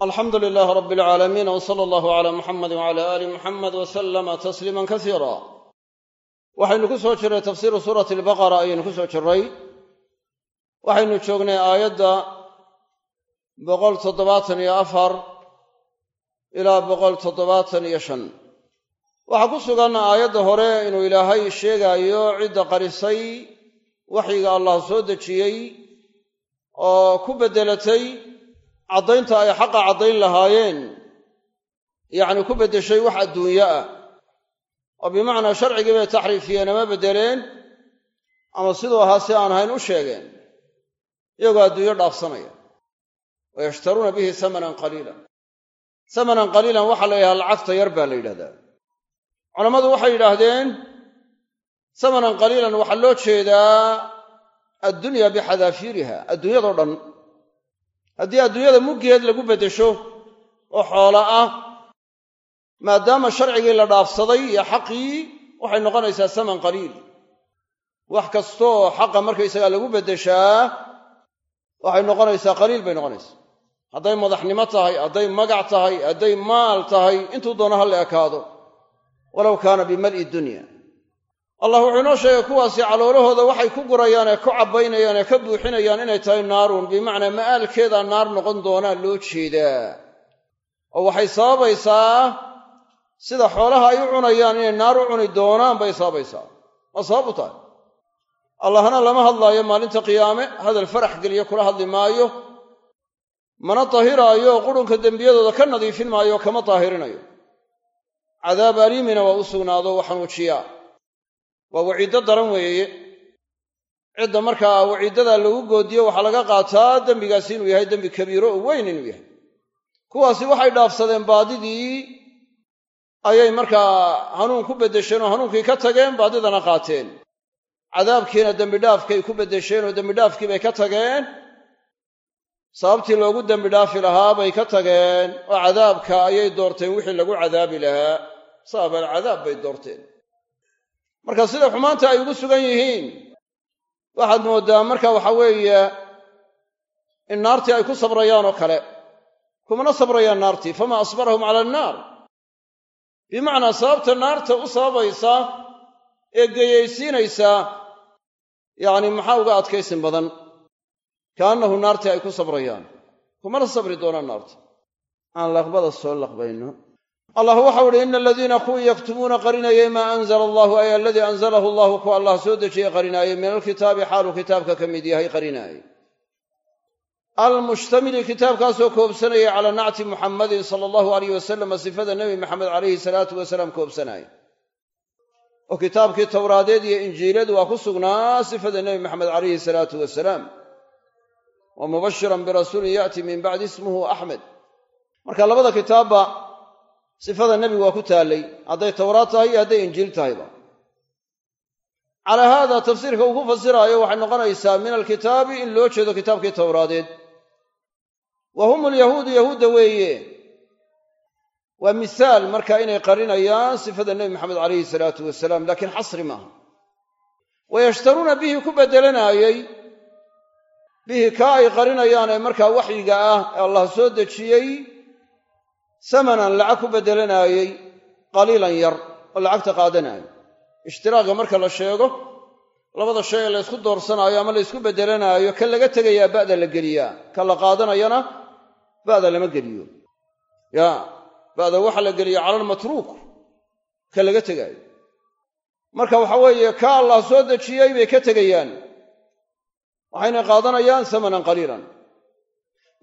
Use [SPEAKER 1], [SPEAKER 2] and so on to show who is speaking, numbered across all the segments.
[SPEAKER 1] alxamdu lilaah rab alcaalamiin w sala allahu cala muxamedi wcala aali muxamed wa sallama tasliima kasiira waxaynu ku soo jirray tafsiiru suurati albaqara ayaynu ku soo jirray waxaynu joognay aayadda boqol toddobaatan iyo afar ilaa boqol toddobaatan iyo shan. Waxaa ku sugan aayadda hore inuu ilaahay sheegaayo cidda qarisay waxyiga allah soo dejiyey oo ku beddelatay caddaynta ay xaqa caddayn lahaayeen yacni ku beddeshay wax adduunyo ah. Oo bimacnaa sharcigii bay taxriifiyeen ama beddeleen ama siduu ahaa si aan ahayn u sheegeen iyagoo adduunyo dhaafsanaya. Wa yashtaruuna bihi samanan qaliilan. Samanan qaliilan waxaa la yidhahdaa lacagta yar baa la yidhahdaa. Culammadu waxay yidhaahdeen samanan qaliilan waxaa loo jeedaa addunya bixadaafiiriha adduunyadao dhan haddii adduunyada muggeed lagu beddesho oo xoolo ah maadaama sharcigii la dhaafsaday iyo xaqii waxay noqonaysaa saman qaliil. Wax kastooo xaqa markaysagaa lagu beddeshaa waxay noqonaysaa qaliil bay noqonaysaa. Hadday madaxnimo tahay hadday magac tahay hadday maal tahay intuu doono ha la ekaado. Walow kaana bimal'i dunya allah wuxuu inoo sheegay kuwaasi caloolahooda waxay ku gurayaan ee ku cabbaynayaan ee ka buuxinayaan inay tahay naarun. Bimacnaa ma'aalkeedaa naar noqon doonaa loo jeedaa. Oo waxay sababaysaa sida xoolaha ay u cunayaan inay naar u cuni doonaan bay sababaysaa. Waa sabab u tahay? Allahna lama hadlaayo maalinta qiyaame hadal farax geliyo kula hadli maayo mana tahiraayo qurunka dembiyadooda ka nadiifin maayo kama daahirinayo cadaab aliimina waa u sugnaado waa xanuujiyaa waa waciiddo daran weeye. Cidda markaa waciiddadaa lagu goodiyo waxaa laga qaataa dembigaasi inuu yahay dembi kabiiro oo weyn inuu yahay. Kuwaasi waxay dhaafsadeen baadidii ayay markaa hanuun ku beddesheen oo hanuunkii ka tageen baadidana qaateen. Cadaabkiina dembidhaafkay ku beddesheen oo dembidhaafkii bay ka tageen. Sababtii loogu dembi dhaafi lahaa bay ka tageen. Oo cadaabka ayay doorteen wixii lagu cadaabi lahaa. Sababal cadaab bay doorteen marka sida xumaanta ay ugu sugan yihiin waxaad mooddaa marka waxa weeye in naartii ay ku sabrayaan oo kale. Kumana sabrayaan naartii famaa asbarahum cala annaar. Bimacnaa sababta naarta u sababaysa ee geyaysiinaysa yacni maxaa uga adkaysin badan? Kaannahu naartii ay ku sabrayaan. Kumana sabri doonaan naarta. Aan laqbada soo laqbayno allah waxau uhi ina aladiina kuwii yaktumuuna qarinayay maa anzala allahu ay aladii anzalahu allahu kuwa allah soo dejiyey qarinaayey min alkitaabi xaaluu kitaabka ka mid yahay qarinaayey almushtamili kitaabkaasoo koobsanayay calaa nacti muxammadin sala allahu alayh wasalama sifada nebi maxamed calayhi salaatu wasalaam koobsanaya oo kitaabkii towraadeed iyo injiiladu waa ku sugnaa sifada nebi maxamed calayhi salaatu wasalaam. Wa mubashiran birasuulin ya'ti min bacdi ismuhu axmed marka labada kitaabba sifada nebigu waa ku taallay hadday towraad tahay iyo hadday injiil tahayba. Calaa haada tafsiirka uu ku fasiraayo waxay noqonaysaa min alkitaabi in loo jeedo kitaabkii towraadeed wa hum alyahuudu yahuudda weeye. Waa misaal marka inay qarinayaan sifada nebi maxamed calayhi salaatu wasalaam laakiin xasri maaha wa yashtaruuna bihi ku beddelanaayey bihi kaa ay qarinayaan ee markaa waxyiga ah ee allah soo dejiyey samanan lacag ku beddelanaayey qaliilan yar oo lacagta qaadanaayo ishtiraaga marka la sheego labada shay ee laysku doorsanaayo ama laysku beddelanaayo ka laga tegayaa ba'da la geliyaa ka la qaadanayana ba'da lama geliyo. Ya ba'da waxaa la geliya cala almatruuk ka laga tegaayo. Marka waxa weeye ka allah soo dejiyey bay ka tegayaan. Waxayna qaadanayaan samanan qaliilan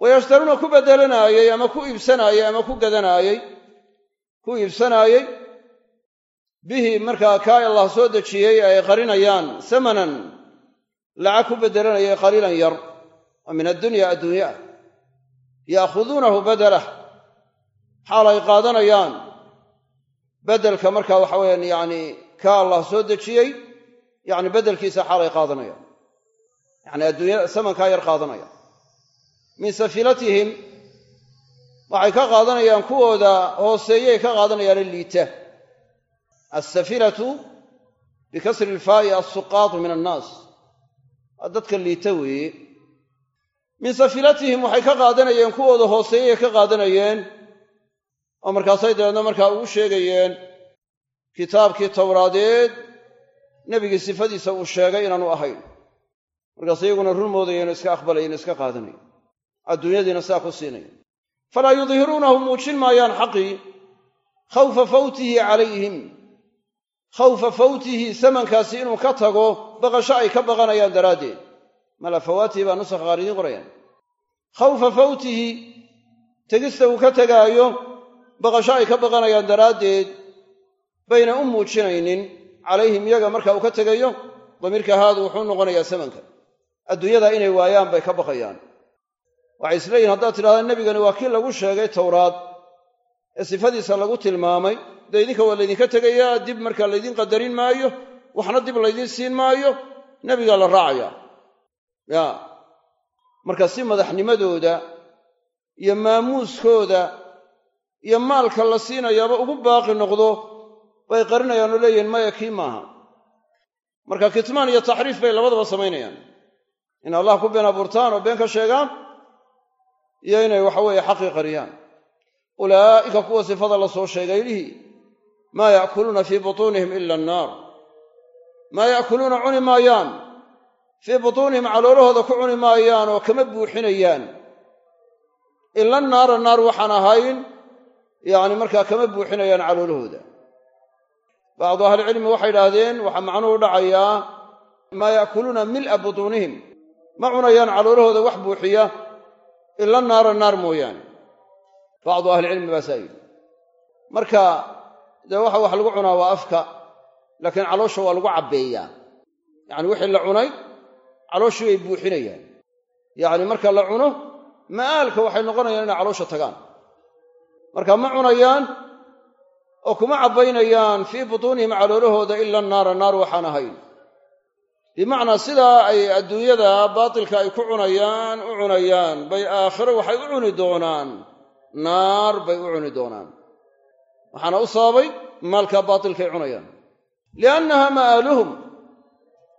[SPEAKER 1] wayashtaruuna ku beddelanaayey ama ku iibsanaayey ama ku gadanaayey ku iibsanaayey bihi markaa kaa allah soo dejiyey ay qarinayaan samanan lacag ku beddelanayay qaliilan yar oo min addunya adduunya ah ya'khuduunahu badalah xaal ay qaadanayaan beddelka marka waxa weyaan yacni kaa allah soo dejiyey yacni beddelkiisa xaal ay qaadanayaan yacni adduunya samankaa yar qaadanaya min safilatihim waxay ka qaadanayaan kuwooda hooseeyey ka qaadanayaane liita. Alsafilatu bikasri ilfaa'i alsuqaatu min annaas. Waa dadka liita weeye. Min safilatihim waxay ka qaadanayeen kuwooda hooseeyay ka qaadanayeen oo markaasay dabeedna markaa ugu sheegayeen kitaabkii towraadeed nebigii sifadiisa uu sheegay inaanu ahayn. Markaas iyaguna run moodayeen iska aqbalayen iska qaadanayen adduunyadiina sidaa ku siinayan falaa yudhiruunahu muujin maayaan xaqii khawfa fawtihi calayhim. Khawfa fawtihi samankaasi inuu ka tago baqasho ay ka baqanayaan daraaddeed. Mala fawaatihi baa nusakha qaar idiin qorayaan. Khawfa fawtihi tegista uu ka tegaayo baqasho ay ka baqanayaan daraaddeed bayna u muujinaynin calayhim iyaga marka uu ka tegayo damiirka haadu wuxuu noqonayaa samanka. Adduunyada inay waayaan bay ka baqayaan waxay isleeyihin haddaad tidhahdaa nebigani waa kii lagu sheegay towraad. Ee sifadiisa lagu tilmaamay dee idinka waa laydinka tegayaa dib markaa laydin qadarin maayo waxna dib laydiin siin maayo nebigaa la raacayaa ya marka si madaxnimadooda iyo maamuuskooda iyo maalka la siinayaaba ugu baaqi noqdo bay qarinayaan oo leeyihiin maya kii maaha. Marka kitmaan iyo taxriif bay labadaba samaynayaan. In allah ku been abuurtaan oo been ka sheegaan iyo inay waxaweeye xaqii qariyaan. Ulaa'ika kuwa sifada la soo sheegay lihi maa ya'kuluuna fii butuunihim ila annaar. Maa ya'kuluuna cuni maayaan. Fii butuunihim caloolahooda ku cuni maayaan oo kama buuxinayaan. Ila naara naar waxaan ahayn yacni markaa kama buuxinayaan caloolahooda. Bacdu ahlicilmi waxay idhaahdeen waxaa macnuhu dhacayaa maa ya'kuluuna mil'a butuunihim. Ma cunayaan caloolahooda wax buuxiya ila naara naar mooyaane. Bacdu ahlicilmi baasaa yidhi. Marka dee waxa wax lagu cunaa waa afka laakiin caloosha waa lagu cabbeeyaa. Yacni wixii la cunay calooshii bay buuxinayaan. Yacni marka la cuno ma'aalka waxay noqonayaan inay caloosha tagaan. Marka ma cunayaan oo kuma cabbaynayaan fii butuunihim caloolahooda ila naara naar waxaan ahayn bimacnaa sidaa ay adduunyada baatilka ay ku cunayaan u cunayaan bay aakhiro waxay u cuni doonaan. Naar bay u cuni doonaan. Waxaana u sababay maalkaa baatilkaay cunayaan. Liannaha ma'aaluhum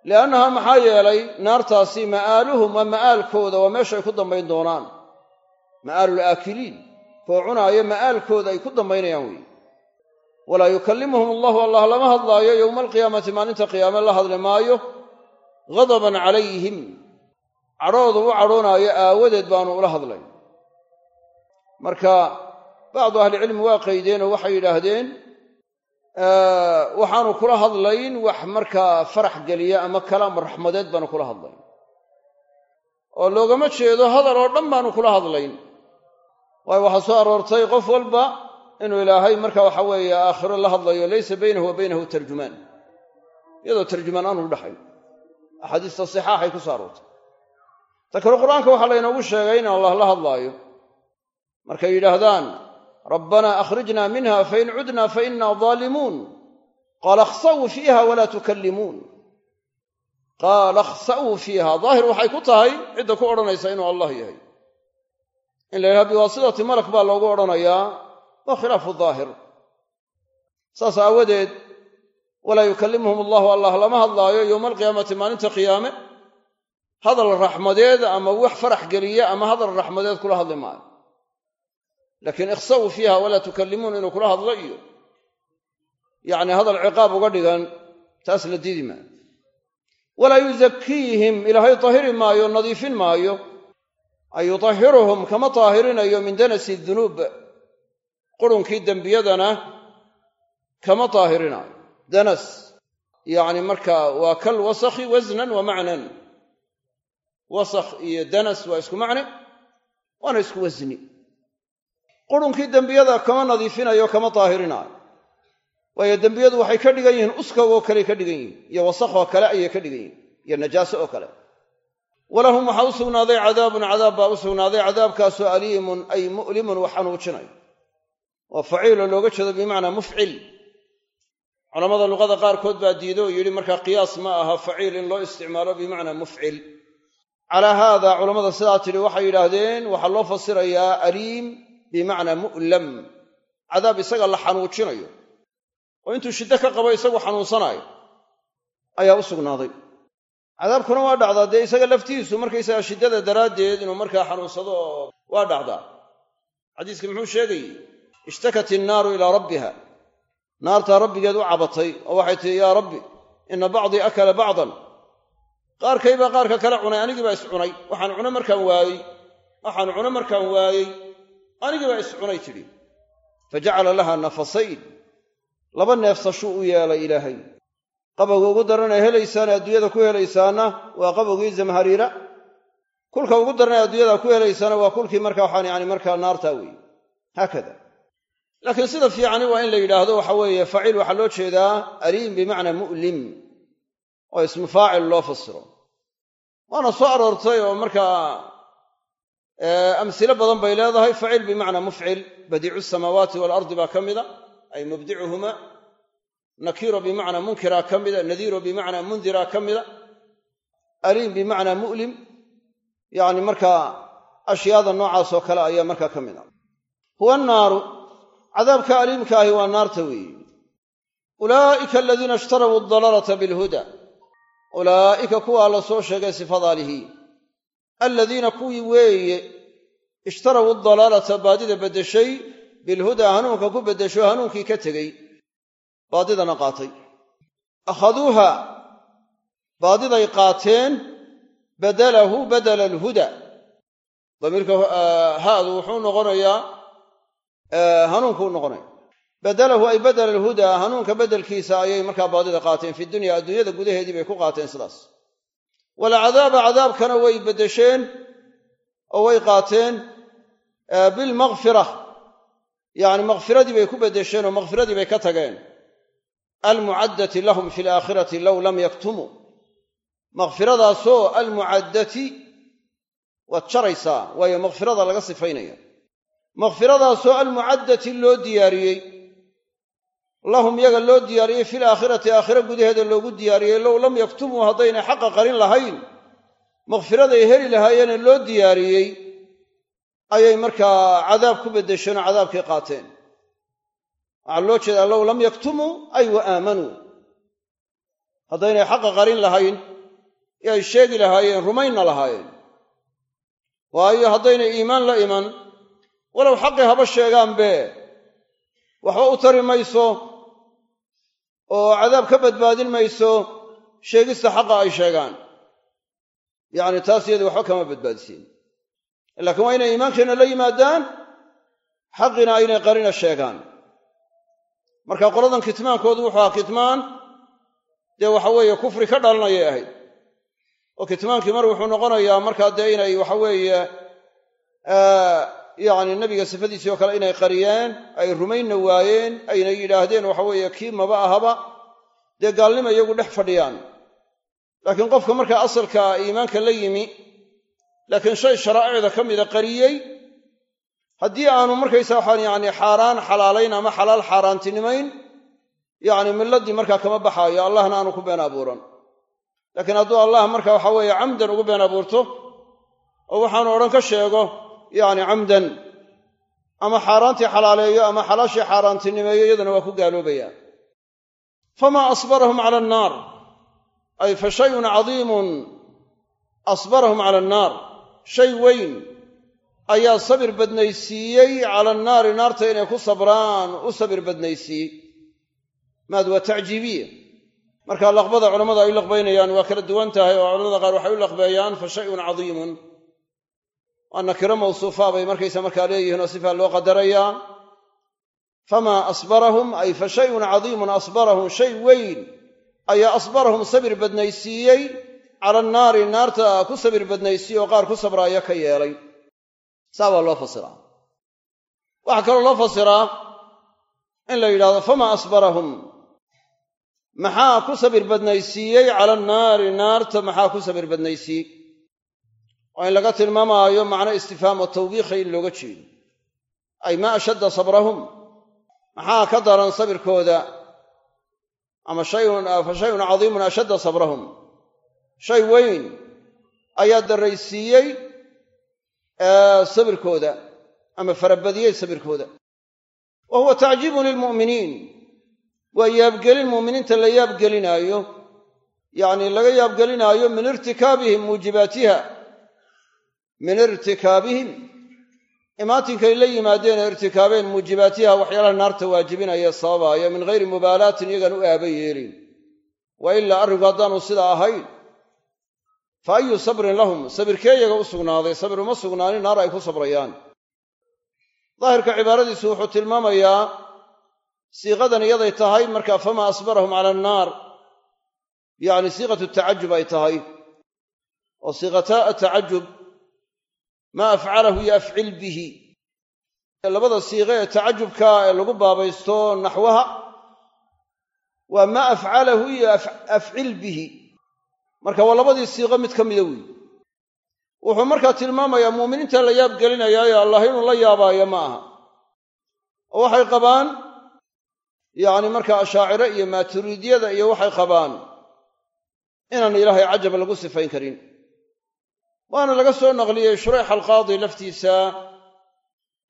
[SPEAKER 1] liannaha maxaa yeelay naartaasi ma'aaluhum waa ma'aalkooda waa meeshaay ku dambayn doonaan. Ma'aalul aakiliin kuwa cunaaya ma'aalkooda ay ku dambaynayaan weeye walaa yukallimuhum allahu allah lama hadlaayo yowma alqiyaamati maalinta qiyaame la hadli maayo ghadaban calayhim. Cadhoodu u cadhoonaayo aawadeed baanu ula hadlayn marka bacdu ahlicilmi waa qaydeen oo waxay yidhaahdeen waxaanu kula hadlayn wax markaa farax geliya ama kalaam raxmadeed baanu kula hadlayn. Oo loogama jeedo hadal oo dhan baanu kula hadlayn. Waayo waxaa soo aroortay qof walba inuu ilaahay marka waxa weeye aakhiro la hadlayo laysa baynahu wa baynahu tarjumaan. Iyadoo tarjumaan aanu udhaxayn axaadiista sixaaxay ku soo aroortay. Ta kale qur'aanka waxaa laynoogu sheegay in allah la hadlaayo. Markay yidhaahdaan rabbanaa akhrijna minha fain cudna fainna daalimuun qaala akhsa'uu fiiha walaa tukallimuun. Qaala akhsa'uu fiiha. Daahir waxay ku tahay cidda ku odhanaysa inuu allah yahay. In la yidhaha biwaasidati malak baa loogu odhanayaa. Waa khilaafu daahir. Saas aawadeed walaa yukallimuhum allahu allah lama hadlaayo yowma alqiyaamati maalinta qiyaame. Hadal raxmadeed ama wax farax geliya ama hadal raxmadeed kula hadli maayo. Laakiin ikhsa'uu fiiha walaa tukallimuun inuu kula hadlo iyo yacni hadal ciqaab uga dhigan taas la diidi maayo. Walaa yuzakiihim ilaahay tahiri maayo nadiifin maayo. Ay yutahiruhum kama taahirinayo min danasi dunuub. Qurunkii dembiyadana kama taahirinayo danas. Yacni marka waa kal wasakhi wasnan wa macnan. Wasakh iyo danas waa isku macne waana isku wasni qurunkii dembiyada kama nadiifinayo kama taahirinayo waayo dembiyadu waxay ka dhigan yihiin uskagoo kaley ka dhigan yihiin iyo wasakhoo kale ayay ka dhigan yihiin iyo najaaso oo kale. Walahum waxaa u sugnaaday cadaabun cadaab baa u sugnaaday cadaabkaasoo aliimun ay mu'limun wax xanuujinayo waa faciilo looga jeedo bimacnaa mufcil culamada luqada qaarkood baa diido oo yidhi markaa qiyaas ma aha faciil in loo isticmaalo bimacnaa mufcil. Calaa haada culammada sidaa tidhi waxay yidhaahdeen waxaa loo fasirayaa aliim bimacnaa mu'lam cadaab isaga la xanuujinayo. Oo intuu shiddo ka qabo isagu xanuunsanaayo ayaa u sugnaaday. Cadaabkuna waa dhacdaa dee isaga laftiisu markaysaga shiddada daraaddeed inuu markaa xanuunsado waa dhacdaa. Xadiiska muxuu sheegayey ishtakat innaaru ilaa rabbiha naartaa rabbigeed u cabatay oo waxay tihi yaa rabbi ina bacdii akala bacdan. Qaarkaybaa qaarka kale cunay anigii baa is cunay waxaan cuno markaan waayey waxaan cuno markaan waayey anigii baa is cunay tidhi. Fa jacala laha nafasayn. Laba neefsashuu u yeelay ilaahay. Qabowga ugu daran ee helaysaana adduunyada ku helaysaana waa qabowgii zamhariira. Kulka ugu daran ee adduunyada ku helaysaana waa kulkii marka waxaan yani markaa naartaa weeye haakada laakiin sida fiicani waa in la yidhaahdo waxa weeye faciil waxaa loo jeedaa aliim bimacnaa mu'lim oo ismu faacil loo fasiro. Waana soo aroortay oo markaa amsilo badan bay leedahay faciil bimacnaa mufcil badiicu samaawaati waalardi baa ka mida ay mubdicuhuma nakiiro bimacnaa munkiraa ka mida nadiiro bimacnaa mundiraa ka mida aliim bimacnaa mu'lim yacni markaa ashyaada noocaasoo kale ayaa markaa ka mid a huwa annaaru cadaabka aliimka ahi waa naarta weeye ulaa'ika aladiina ishtarabuu adalaalata bilhuda. Ulaa'ika kuwaa la soo sheegay sifadaa lihi aladiina kuwii weeye ishtarabuu adalaalata baadida beddeshay bilhudaa hanuunka ku beddesho hanuunkii ka tegey baadidana qaatay. Akhaduuha baadiday qaateen badalahu badala alhuda damiirka haadu wuxuu noqonayaa hanuunkuu noqonaya badalahu ay badala alhudaa hanuunka bedelkiisa ayay markaa baadida qaateen fi dunya adduunyada gudaheedii bay ku qaateen sidaas. Walcadaaba cadaabkana way beddesheen oo way qaateen bilmakfira yacni makfiradii bay ku beddesheen oo makfiradii bay ka tageen. Almucaddati lahum fi alaakhirati low lam yaktumuu makfiradaasoo almucaddati waad jaraysaa waayo makfirada laga sifaynaya makfiradaasoo almucaddati loo diyaariyey. Lahum yaga loo diyaariyey fil aakhirati aakhiro gudaheeda loogu diyaariyey. Low lam yaktumuu haddaynay xaqa qarin lahayn. Makfiraday heli lahaayeene loo diyaariyey ayay markaa cadaab ku beddesheen oo cadaabkii qaateen. Waxaa loo jeedaa low lam yaktumuu ay wa aamanuu haddaynay xaqa qarin lahayn ee ay sheegi lahaayeen rumaynna lahaayeen. Waayo haddaynay iimaan la iman walow xaqii haba sheegaanbe waxba u tari mayso oo cadaab ka badbaadin mayso sheegista xaqa ay sheegaan. Yacni taas iyadu waxba kama badbaadisiin. Laakiin waa inay iimaankeenna la yimaadaan xaqina aynay qarina sheegaan. Marka qoladan kitmaankoodu wuxuu ahaa kitmaan dee waxa weeye kufri ka dhalanayay ahayd. Oo kitmaankii mar wuxuu noqonayaa markaa dee inay waxa weeye yacni nebiga sifadiisii oo kale inay qariyeen ay rumaynna waayeen ayna yidhaahdeen waxa weeye kii maba ahaba. Dee gaalnima iyagu dhex fadhiyaan. Laakiin qofka markaa asalka iimaanka la yimi laakiin shay sharaa'icda ka mida qariyey haddii aanu markaysa waxaan yacni xaaraan xalaalayn ama xalaal xaaraantinimayn yacni milladii markaa kama baxaayo allahna aanu ku been abuuran. Laakiin hadduu allah marka waxa weeye camdan ugu been abuurto oo waxaanu odhan ka sheego yacni camdan ama xaaraantii xalaaleeyo ama xalaashii xaaraantinimeeyo iyadana waa ku gaaloobaya famaa asbarahum cala annaar ay fa shayun cadiimun asbarahum cala annaar. Shay weyn ayaa sabir badnaysiiyey cala annaari naarta inay ku sabraan u sabir badnaysiiyey. Maad waa tacjiibiya. Marka laqbada culammada ay u laqbaynayaan waa kala duwan tahay oo culamada qaar waxay u laqbeeyaan fa shayun cadiimun waa nakiro mawsuufa bay markaysa markaa leeyihiin oo sifaa loo qadarayaa famaa asbarahum ay fa shayun cadiimun asbarahum shay weyn ayaa asbarahum sabir badnaysiiyey. Cala annaari naarta ku sabir badnaysiiye oo qaar ku sabraaya ka yeelay. Saa waa loo fasiraa. Waxaa kaloo loo fasiraa in la yidhahdo famaa asbarahum maxaa ku sabir badnaysiiyey? Cala annaari naarta maxaa ku sabir badnaysiiyey oo in laga tilmaamaayo macno istifhaamo tawbiikha in looga jeedo. Ay maa ashadda sabrahum? Maxaa ka daran sabirkooda? Ama shayun fa shayun cadiimun ashadda sabrahum? Shay weyn ayaa darraysiiyey sabirkooda ama farabadiyey sabirkooda. Wa huwa tacjiibun lilmu'miniin waa yaabgelin mu'miniinta la yaabgelinaayo yacni laga yaabgelinaayo min irtikaabihim muujibaatiha min irtikaabihim. Imaatinkay la yimaadeen ee irtikaabeen muujibaatiha waxyaalaha naarta waajibinaya sababaaya min hayri mubaalaatin iyagaan u aaba yeelin. Wa ilaa arrinku haddaanu sidaa ahayn fa ayu sabrin lahum sabirkee iyaga u sugnaaday? Sabir uma sugnaanin naar ay ku sabrayaan. Daahirka cibaaradiisu wuxuu tilmaamayaa siiqadan iyaday tahay markaa famaa asbarahum cala annaar yacni siiqatu tacajub ay tahay. Oo siiqataa atacajub maa afcalahu iyo afcil bihi. Labada siiqe ee tacajubka ee lagu baabaysto naxwaha waa maa afcalahu iyo afcil bihi. Marka waa labadii siiqo mid ka mida weyi wuxuu markaa tilmaamayaa muuminiinta la yaab gelinayaayo allah inuu la yaabaayo ma aha. Oo waxay qabaan yacni markaa ashaacire iyo maaturiidyada iyo waxay qabaan inaan ilaahay cajab lagu sifayn karin waana laga soo naqliyey shureyx alqaadi laftiisa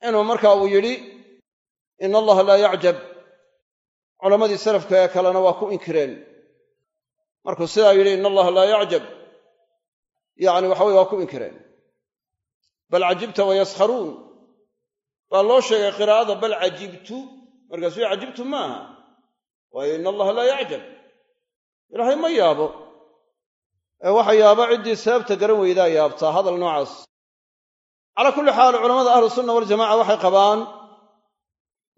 [SPEAKER 1] inuu marka uu yidhi ina allaha laa yacjab. Culammadii salafka ee kalena waa ku inkireen. Markuu sidaa yidhi ina allaha laa yacjab. Yacni waxa weye waa ku inkireen. Bal cajibta wayaskharuun baa loo sheegay qiraa'ada bal cajibtu. Markaasuu cajibtu maaha. Waayo ina allaha laa yacjab. Ilaahay ma yaabo ee waxa yaaba ciddii sababta garan weydaa yaabtaa hadal noocaas. Calaa kulli xaal culamada ahlu sunna waljamaca waxay qabaan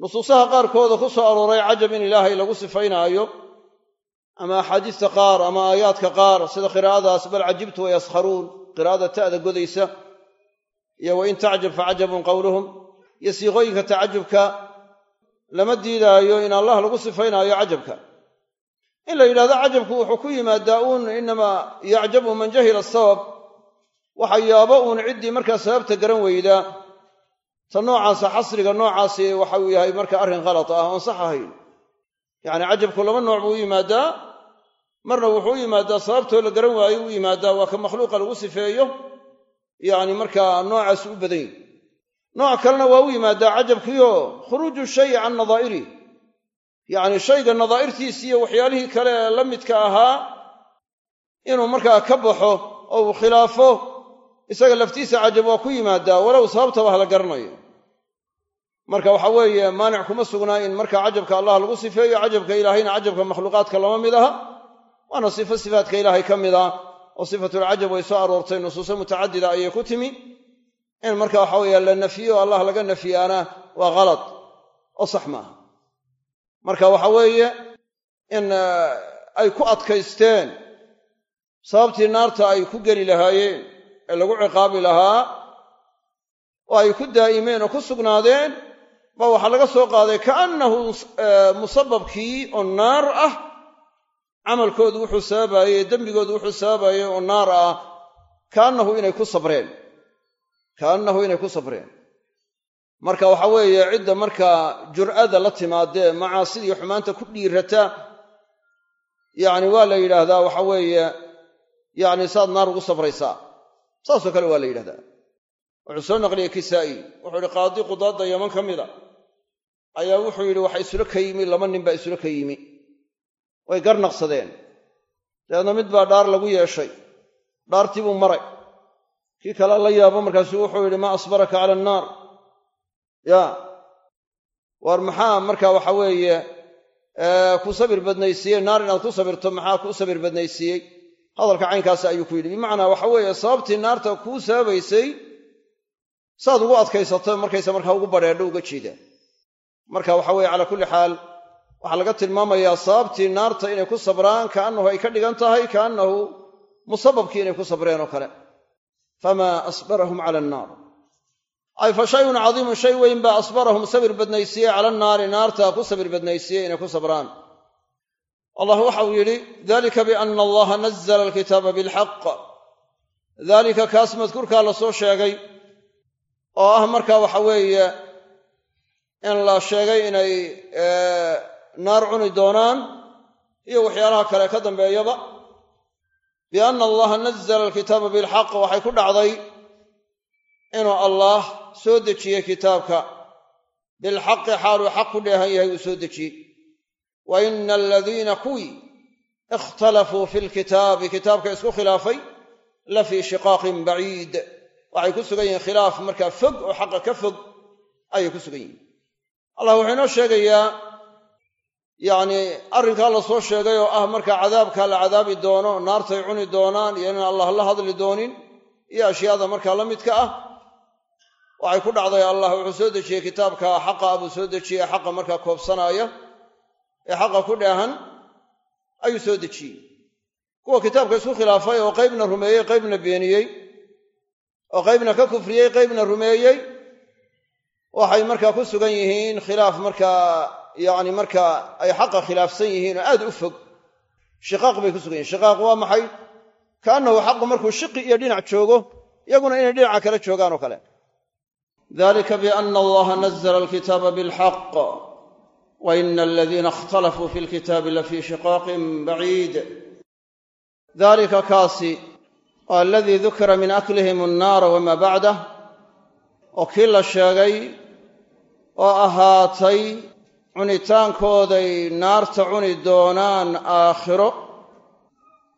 [SPEAKER 1] nusuusaha qaarkooda ku soo arooray cajab in ilaahay lagu sifaynaayo ama axaadiista qaar ama aayaadka qaar sida qiraa'adaas bal cajibtu wayaskharuun qiraa'ada ta'da godaysa iyo wain tacjab facajabun qowluhum iyo siiqooyinka tacajubka lama diidaayo in allah lagu sifaynaayo cajabka in la yidhahdo cajabku wuxuu ku yimaadaa uun inamaa yacjabu man jahila asabab waxa yaabo uun ciddii markaa sababta garan weyda. Ta noocaasa xasriga noocaasi waxa uu yahay marka arrin khalad ah oon sax ahayn. Yacni cajabku laba nooc buu u yimaadaa. Marna wuxuu u yimaadaa sababtoo la garan waayo u yimaadaa waa ka makhluuqa lagu sifeeyo. Yacni markaa noocaas u badan yahy nooc kalena waa u yimaadaa cajabkiio khuruuju shayi can nadaa'irih yacni shayga nadaa'irtiisi iyo waxyaalihii kale ee la midka ahaa inuu markaa ka baxo oo uu khilaafo isaga laftiisa cajab waa ku yimaadaa walow sababtaba hala garanayo. Marka waxa weeye maanic kuma sugnaa in marka cajabka allah lagu sifeeyo cajabka ilaahayna cajabka makhluuqaadka lama mid aha waana sifo sifaatka ilaahay ka mid ah oo sifatulcajab way soo aroortay nusuuso mutacadida ayay ku timi. In marka waxa weeye la nafiyo allah laga nafiyaana waa khalad oo sax maaha marka waxa weeye in ay ku adkaysteen sababtii naarta ay ku geli lahaayeen ee lagu ciqaabi lahaa oo ay ku daa'imeen oo ku sugnaadeen ba waxaa laga soo qaaday kaannahu musababkii oo naar ah. Camalkoodu wuxuu sababayey dembigoodu wuxuu sababayey oo naar ah. Kaannahu inay ku sabreen. Kaannahu inay ku sabreen marka waxa weeye cidda markaa jur'ada la timaadee macaasida iyo xumaanta ku dhiirata yacni waa la yidhaahdaa waxa weeye yacni saad naar ugu sabraysaa. Saasoo kale waa la yidhahdaa wuxuu soo naqliyey kisaa'i. Wuxuu ihi qaadi qudaadda yaman ka mida. Ayaa wuxuu yidhi waxa isula ka yimi laba nin baa isula ka yimi. Way garnaqsadeen. Dabeedna mid baa dhaar lagu yeeshay. Dhaartii buu maray. Kii kale la yaabo markaasuu wuxuu yidhi maa asbaraka cala annaar ya. Waar maxaa marka waxa weeye ku sabir badnaysiiyey? Naar inaad ku sabirto maxaa ku sabir badnaysiiyey? Hadalka caynkaas ayuu ku yidhi. Bimacnaa waxa weeye sababtii naarta kuu sababaysay saad ugu adkaysato markaysa markaa ugu badheedho uga jeedaan marka waxa weye calaa kulli xaal waxaa laga tilmaamayaa sababtii naarta inay ku sabraan kaannahu ay ka dhigan tahay kaannahu musababkii inay ku sabreen oo kale. Famaa asbarahum cala annaar ay fa shayun cadiimun shay weyn baa asbarahum sabir badnaysiiyey cala annaari naarta ku sabir badnaysiiyey inay ku sabraan. Allah waxauu yidhi dalika biana allaha nazla alkitaaba bilxaq dalika kaas madkuurkaa la soo sheegay oo ah marka waxa weeye in la sheegay inay naar cuni doonaan iyo waxyaalaha kale ka dambeeyaba. Bianna allaha nazla alkitaaba bilxaq waxay ku dhacday inuu allaah soo dejiyey kitaabka. Bilxaqi xaaluu xaq ku dheehan yahay uu soo dejiyey wa ina aladiina kuwii ikhtalafuu fi lkitaabi kitaabka isku khilaafay la fii shiqaaqin baciid. Waxay ku sugan yihiin khilaaf markaa fog oo xaqa ka fog ayay ku sugan yihiin. Allah wuxuu inoo sheegayaa yacni arrinkaa la soo sheegay oo ah markaa cadaabkaa la cadaabi doono naartay cuni doonaan iyo inaan allah la hadli doonin iyo ashyaada markaa la midka ah waxay ku dhacday allah wuxuu soo dejiyey kitaabka xaqa buu soo dejiyey xaqa markaa koobsanaaya ee xaqa ku dheehan ayuu soo dejiyey. Kuwa kitaabka isku khilaafay oo qaybna rumeeyey qaybna beeniyey oo qaybna ka kufriyey qaybna rumeeyey waxay markaa ku sugan yihiin khilaaf markaa yacni markaa ay xaqa khilaafsan yihiin oo aad u fog. Shiqaaq bay ku sugan yihiin shiqaaq waa maxay? Kaannahu xaqu markuu shiqi iyo dhinac joogo iyaguna inay dhinaca kala joogaan oo kale dalika biana allaha nazla alkitaaba bilxaq wa ina aladiina ikhtalafuu fi lkitaabi lafii shiqaaqin baciid dalika kaasi oo aladii dukira min aklihim annaara wamaa bacdah oo kii la sheegay oo ahaatay cunitaankooday naarta cuni doonaan aakhiro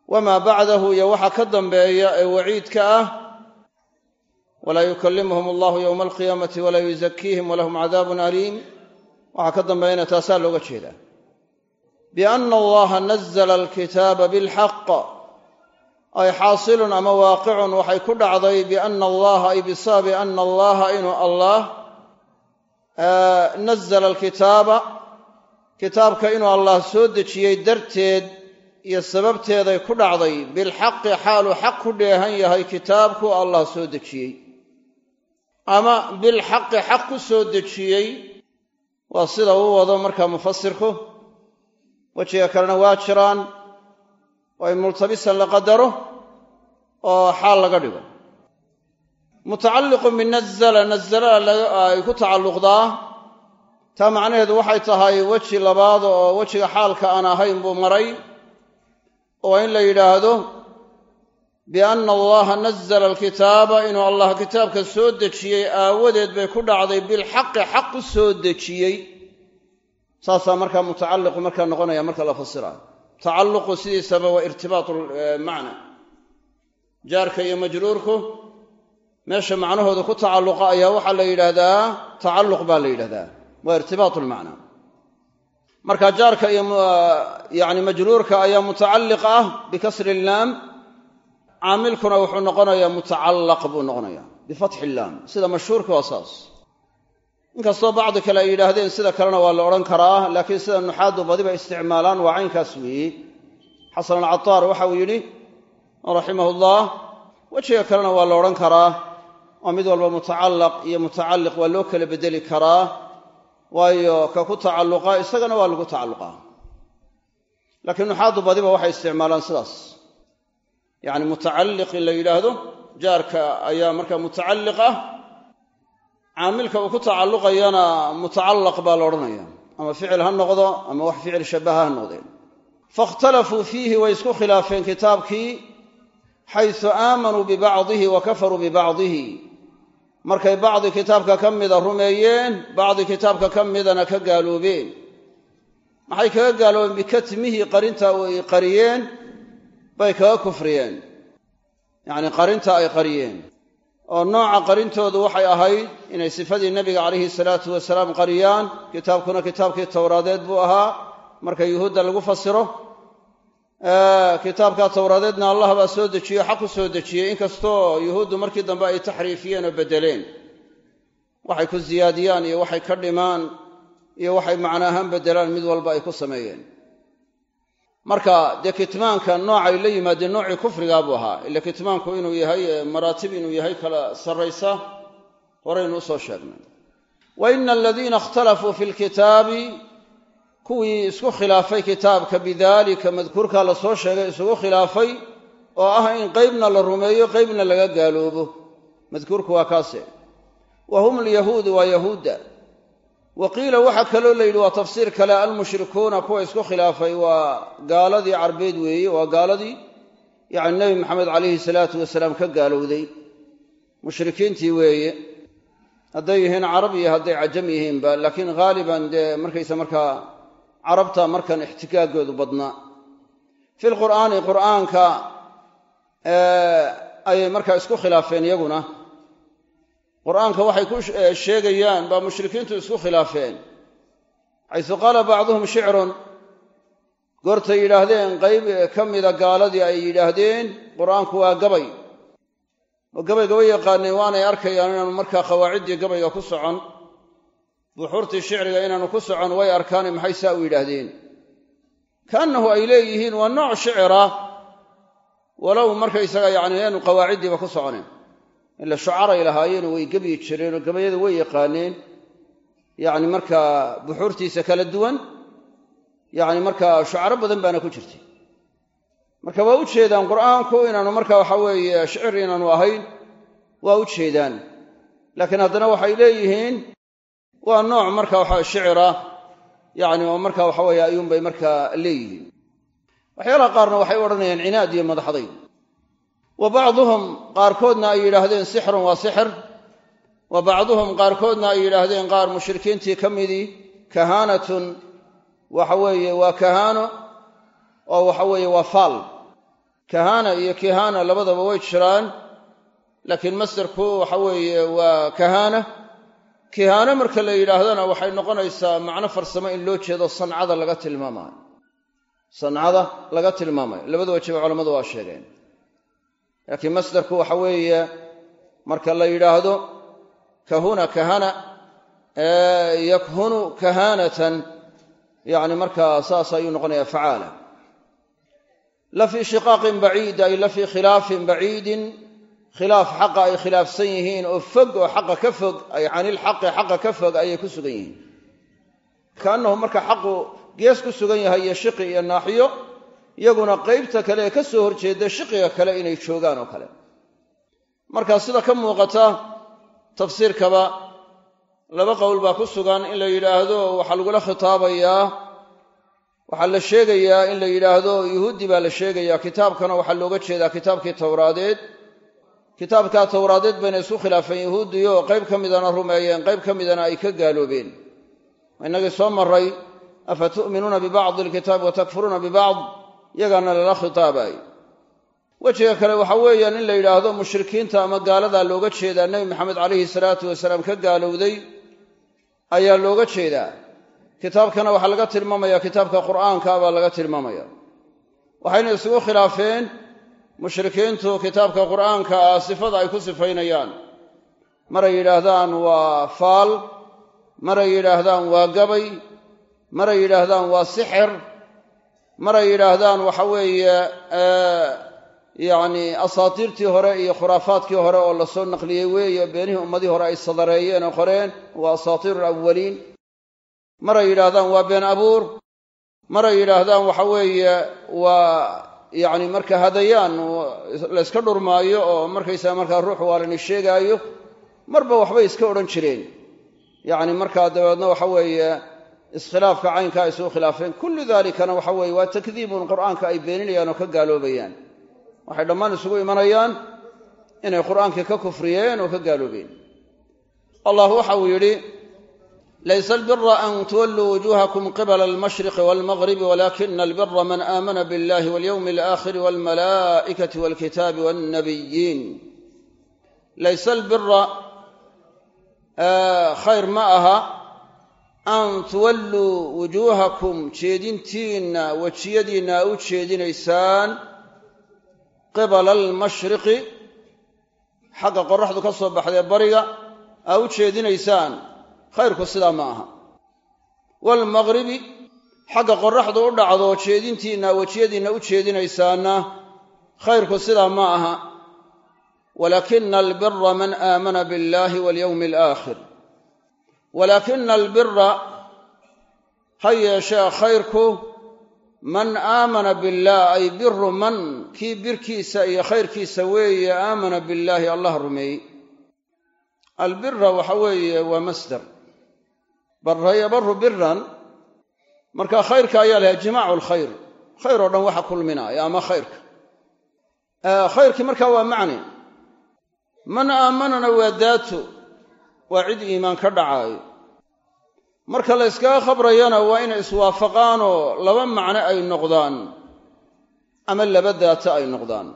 [SPEAKER 1] wamaa bacdahu iyo waxa ka dambeeya ee waciidka ah walaa yukallimuhum allahu yowma alqiyaamati walaa yuzakiihim walahum cadaabun aliim. Waxaa ka dambeeyana taasaa looga jeedaa. Biana allaha nazla alkitaaba bilxaq ay xaasilun ama waaqicun waxay ku dhacday biana allaha ay bisababi ana allaha inuu allah nazla alkitaaba kitaabka inuu allah soo dejiyey darteed iyo sababteeday ku dhacday. Bilxaqi xaaluu xaq ku dheehan yahay kitaabku allah soo dejiyey ama bilxaqi xaq ku soo dejiyey. Waa sida uu wado markaa mufasirku wejiga kalena waa jiraan oo in multabisan la qadaro oo xaal laga dhigo. Mutacalliqun binazala nazalada ay ku tacalluqdaa. Taa macnaheedu waxay tahay weji labaad oo wejiga xaalka aan ahayn buu maray oo in la yidhaahdo bianna allaha nazala alkitaaba inuu allah kitaabka soo dejiyey aawadeed bay ku dhacday bilxaqi xaq u soo dejiyey saasaa markaa mutacalliqu markaa noqonaya marka la fasiraayo tacalluqu sidiisaba waa irtibaatu macna jaarka iyo majruurku meesha macnahooda ku tacalluqa ayaa waxaa la yidhaahdaa tacalluq baa la yidhahdaa waa irtibaatu lmacna marka jaarka iyo yani majruurka ayaa mutacalliq ah bikasri caamilkuna wuxuu noqonayaa mutacallaq buu noqonaya bifatxi illaam sida mashhuurka waa saas. Inkastoo bacdi kale ay yidhaahdeen sida kalena waa la odhan karaa laakiin sida nuxaadu badiba isticmaalaan waa caynkaas weeye xasan alcataar waxa uu yidhi raximahu llah wejiga kalena waa la odhan karaa oo mid walba mutacallaq iyo mutacalliq waa loo kala bedeli karaa waayo ka ku tacalluqa isagana waa lagu tacalluqaa. Laakiin nuxaadu badiba waxay isticmaalaan sidaas yacni mutacalliq in la yidhaahdo jaarka ayaa markaa mutacalliq ah. Caamilka uu ku tacalluqayana mutacallaq baa la odhanaya. Ama ficil ha noqdo ama wax ficil shabaha ha noqdeen. Fakhtalafuu fiihi way isku khilaafeen kitaabkii xaysu aamanuu bibacdihi wa kafaruu bibacdihi markay bacdi kitaabka ka mida rumeeyeen bacdi kitaabka ka midana ka gaaloobeen. Maxay kaga gaaloobeen? Bikatmihi qarinta ay qariyeen bay kaga kufriyeen. Yacnii qarinta ay qariyeen. Oo nooca qarintoodu waxay ahayd inay sifadii nebiga calayhi salaatu wasalaam qariyaan kitaabkuna kitaabkii towraadeed buu ahaa. Marka yuhuudda lagu fasiro kitaabka towraadeedna allah baa soo dejiye xaq u soo dejiyey. Inkastoo yuhuuddu markii dambe ay taxriifiyeen oo beddeleen waxay ku siyaadiyaan iyo waxay ka dhimaan iyo waxay macno ahaan beddelaan mid walba ay ku sameeyeen marka dee kitmaanka noocay la yimaadeen noocii kufrigaa buu ahaa. Ila kitmaanku inuu yahay maraatib inuu yahay kala sarraysa horaynu u soo sheegnay. Wa ina aladiina ikhtalafuu fi lkitaabi kuwii isku khilaafay kitaabka bidaalika madkuurkaa la soo sheegay isugu khilaafay oo ah in qeybna la rumeeyo qeybna laga gaaloobo. Madkuurku waa kaase wa hum alyahuudu waa yahuudda wa qiila waxaa kaloo la yidhi waa tafsiir kale almushrikuuna kuwa isku khilaafay waa gaaladii carbeed weeye waa gaaladii yacni nebi maxamed calayhi salaatu wasalaam ka gaalowday. Mushrikiintii weeye hadday yihiin carab iyo hadday cajam yihiinba laakiin haaliban dee markaysa markaa carabta markan ixtikaagoodu badnaa. Fi lqur'aani qur'aanka ayay markaa isku khilaafeen iyaguna qur'aanka waxay ku sheegayaan baa mushrikiintu isku khilaafeen. Xaysu qaala bacduhum shicrun goortay yidhaahdeen qayb ka mida gaaladii ay yidhaahdeen qur'aanku waa gabay. Oo gabayga way yaqaaneen waanay arkayaan inaanu markaa qawaaciddii gabayga ku socon buxuurtii shicriga inaanu ku socon way arkaane maxay saa u yidhaahdeen? Kaannahu ay leeyihiin waa nooc shicira walow markaysaga yacni aanu qawaaciddiiba ku soconin ila shucaray lahaayeenoo way gebyi jireenoo gabayada way yaqaaneen. Yacni markaa buxuurtiisa kala duwan yacni markaa shucaro badan baana ku jirtay. Marka waa u jeedaan qur'aanku inaanu marka waxa weeye shicir inaanu ahayn waa u jeedaan. Laakiin haddana waxay leeyihiin waa nooc marka waxa shicira yacni oo marka waxa weeye ayuunbay markaa leeyihiin. Waxyaalaha qaarna waxay odhanayaan cinaad iyo madaxday wa bacduhum qaarkoodna ay yidhaahdeen sixrun waa sixir wa bacduhum qaarkoodna ay yidhaahdeen qaar mushrikiintii ka midii kahaanatun waxa weeye waa kahaano oo waxa weeye waa faal. Kahaana iyo kihaana labadaba way jiraan laakiin masdarku waxa weeye waa kahaana. Kihaano marka la yidhaahdana waxay noqonaysaa macno farsamo in loo jeedo sancada laga tilmaamayo. Sancada laga tilmaamayo. Labada wajiba culammadu waa sheegeen laakiin masdarku waxa weeye marka la yidhaahdo kahuna kahana yakhunu kahaanatan yacni markaa saas ayuu noqonayaa facaala. La fii shiqaaqin baciid ay la fii khilaafin baciidin khilaaf xaqa ay khilaafsan yihiin oo fog oo xaqa ka fog ay canilxaqi xaqa ka fog ayay ku sugan yihiin. Kaannahu marka xaqu gees ku sugan yahay iyo shiqi iyo naaxiyo iyaguna qaybta kale ee ka soo horjeeda shiqiga kale inay joogaan oo kale. Marka sida ka muuqata tafsiirkaba laba qowl baa ku sugan in la yidhaahdo waxaa lagula khitaabayaa waxaa la sheegayaa in la yidhaahdo yuhuuddi baa la sheegayaa kitaabkana waxaa looga jeedaa kitaabkii towraadeed. Kitaabkaa towraadeed bayna isku khilaafeen yuhuuddiyo qayb ka midana rumeeyeen qayb ka midana ay ka gaaloobeen. Innagii soo maray afa tu'minuuna bibacdi alkitaabi wa takfuruuna bibacd yagaana lala khitaabay. Wejiga kale waxa weeyaan in la yidhaahdo mushrikiinta ama gaaladaa looga jeedaa nebi maxamed calayhi salaatu wasalaam ka gaalowday ayaa looga jeedaa. Kitaabkana waxaa laga tilmaamaya kitaabka qur'aanka baa laga tilmaamaya waxayna isugu khilaafeen mushrikiintu kitaabka qur'aanka ah sifada ay ku sifaynayaan. Maray yidhaahdaan waa faal. Maray yidhaahdaan waa gabay. Maray yidhaahdaan waa sixir maray yidhaahdaan waxa weeye yacni asaatiirtii hore iyo khuraafaadkii hore oo la soo naqliyey weeye beenihii ummadii hore ay sadareeyeen oo qoreen waa asaatiiru alawaliin maray yidhaahdaan waa been abuur. Maray yidhaahdaan waxa weeye waa yacni marka hadayaan layska dhurmaayo oo markaysaga markaa ruux waalani sheegaayo marba waxbay iska odhan jireen. Yacni markaa dabeedna waxa weeye iskhilaafka caynkaa ay suu khilaafeen. kullu dalikana waxa weeye waa takdiibun qur'aanka ay beeninayaan oo ka gaaloobayaan. Waxay dhammaan isugu imanayaan inay qur'aankii ka kufriyeen oo ka gaaloobeen. Allah waxa uu yidhi laysa albira an tuwalluu wujuuhakum qibala almashriqi walmagribi walakina albira man aamana biاllahi walyowmi alaakhiri walmalaa'ikati walkitaabi walnabiyiin layse albira khayr ma aha an tuwalluu wujuuhakum jeedintiinna wejiyadiinna a u jeedinaysaan qibala almashriqi xagga qoraxdu ka soo baxdee bariga aa u jeedinaysaan khayrku sidaa ma aha waalmaqribi xagga qoraxdu u dhacdo jeedintiinna wejiyadiinna u jeedinaysaanna khayrku sidaa ma aha walaakina albira man aamana biاllahi walyowmi alaakhir walaakina albira ha yeeshee khayrku man aamana billaah ay biru man kii birkiisa iyo khayrkiisa weeye aamana billaahi allah rumeeyey albira waxa weeye waa masdar barra yabaru biran marka khayrka ayaa lahay jimaacu alkhayr khayr oo dhan waxa kulminaaya ama khayrka khayrkii markaa waa macni man aamanana waa daato waa cid iimaan ka dhacaayo. Marka la yskaga khabrayana waa inay iswaafaqaanoo laba macno ay noqdaan ama laba daata ay noqdaan.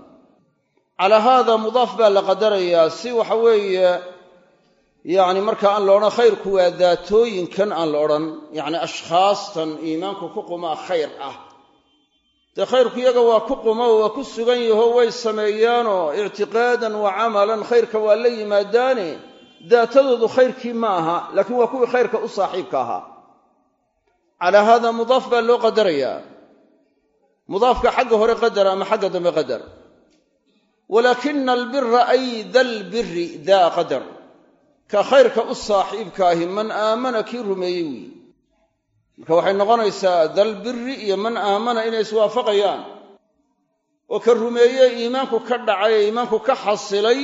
[SPEAKER 1] Calaa haada mudaaf baa la qadarayaa si waxa weeye yacni marka aan la odhan khayrku waa daatooyinkan aan la odhan yacni ashkhaastan iimaanku ku qumaa khayr ah. Dee khayrku iyaga waa ku quma oo waa ku sugan yaho way sameeyaanoo ictiqaadan wa camalan khayrka waa la yimaadaane daatadoodu khayrkii ma aha laakiin waa kuwii khayrka u saaxiibka ahaa. Calaa haada mudaaf baa loo qadarayaa. Mudaafka xagga hore qadar ama xagga dambe qadar. Walaakina albira ay dalbiri daa qadar. Ka khayrka u saaxiibka ahi man aamana kii rumeeyey weyi marka waxay noqonaysaa dalbiri iyo man aamana inay iswaafaqayaan. Oo ka rumeeye iimaanku ka dhacay ee iimaanku ka xasilay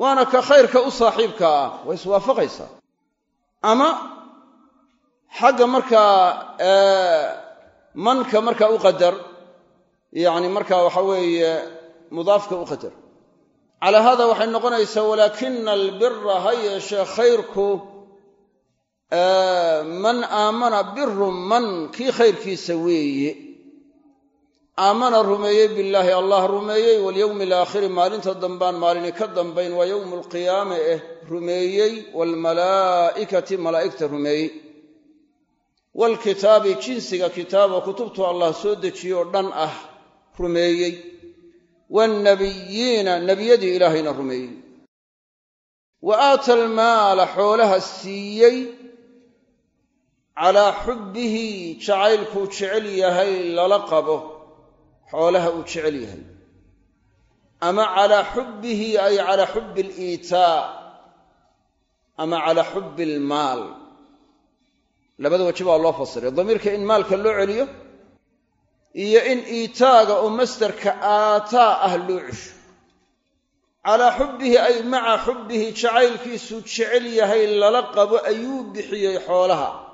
[SPEAKER 1] waana ka khayrka u saaxiibka ah way iswaafaqaysaa ama xagga markaa manka markaa u qadar yacni markaa waxa weeye mudaafka u qadar. Calaa haada waxay noqonaysaa walaakina albira ha yeeshee khayrku man aamana biru man kii khayrkiisa weeye aamana rumeeyey billaahi allah rumeeyey walyowmi alaakhiri maalinta dambaan maalini ka dambayn waa yowmu alqiyaame eh rumeeyey waalmalaa'ikati malaa'igta rumeeyey. Waalkitaabi jinsiga kitaaba kutubtu allah soo dejiye oo dhan ah rumeeyey. Waannabiyiina nebiyadii ilaahayna rumeeyey. Wa aata almaala xoolaha siiyey calaa xubbihi jacaylkuu jecel yahay lala qabo xoolaha uu jecel yahay. Ama calaa xubbihi ay calaa xubbi aliitaa ama calaa xubbi almaal. Labada waji baa loo fasiray damiirka in maalka loo celiyo iyo in iitaaga oo masdarka aataa ah loo cesho. Calaa xubbihi ay maca xubbihi jacaylkiisuu jecel yahay lala qabo ayuu bixiyey xoolaha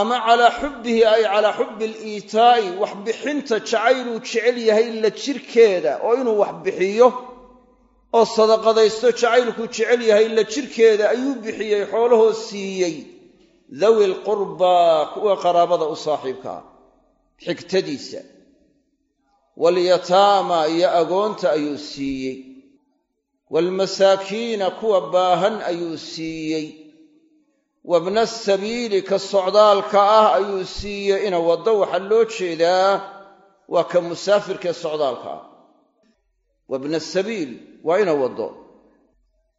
[SPEAKER 1] ama calaa xubbihi ay calaa xubbi aliitaa'i wax bixinta jacayluu jecel yahay la jirkeeda oo inuu wax bixiyo oo sadaqadaysto jacaylkuu jecel yahay la jirkeeda ayuu bixiyey xoolahoo siiyey. Dawi lqurbaa kuwa qaraabada u saaxiibkaa xigtadiisa. Walyataama iyo agoonta ayuu siiyey. Waalmasaakiina kuwa baahan ayuu siiyey wabna asabiili ka socdaalka ah ayuu siiyey ina waddo waxaa loo jeedaa waa ka musaafirkae socdaalka ah wabna asabiil waa ina waddo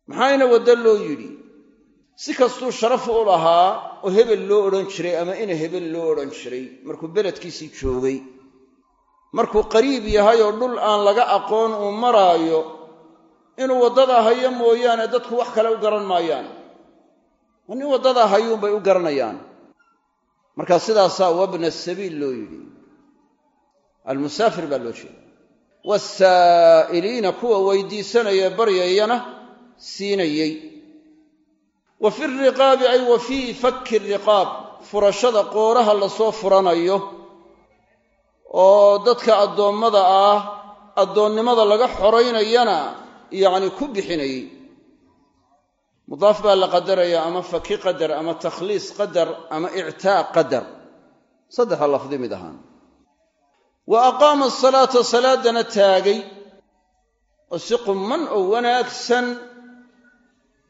[SPEAKER 1] maxaa ina waddo loo yidhi si kastuu sharaf u lahaa oo hebel loo odhan jiray ama ina hebel loo odhan jiray markuu beledkiisii joogay markuu qariib yahay oo dhul aan laga aqoon uu maraayo inuu waddadaa hayo mooyaane dadku wax kale u garan maayaan waa nin waddadaa hayuunbay u garanayaan. Markaa sidaasaa wabna sabiil loo yidhi. Almusaafir baa loo jeeda waasaa'iliina kuwa weydiisanaya baryayana siinayey wa fi riqaabi ay wa fii fakki riqaab furashada qooraha la soo furanayo oo dadka addoommada ah addoonnimada laga xoraynayana yacni ku bixinayey mudaaf baa la qadaraya ama faki qadar ama takhliis qadar ama ictaaq qadar. Saddexa lafdi mid ahaan. Wa aqaama asalaata salaaddana taagay oo si qumman oo wanaagsan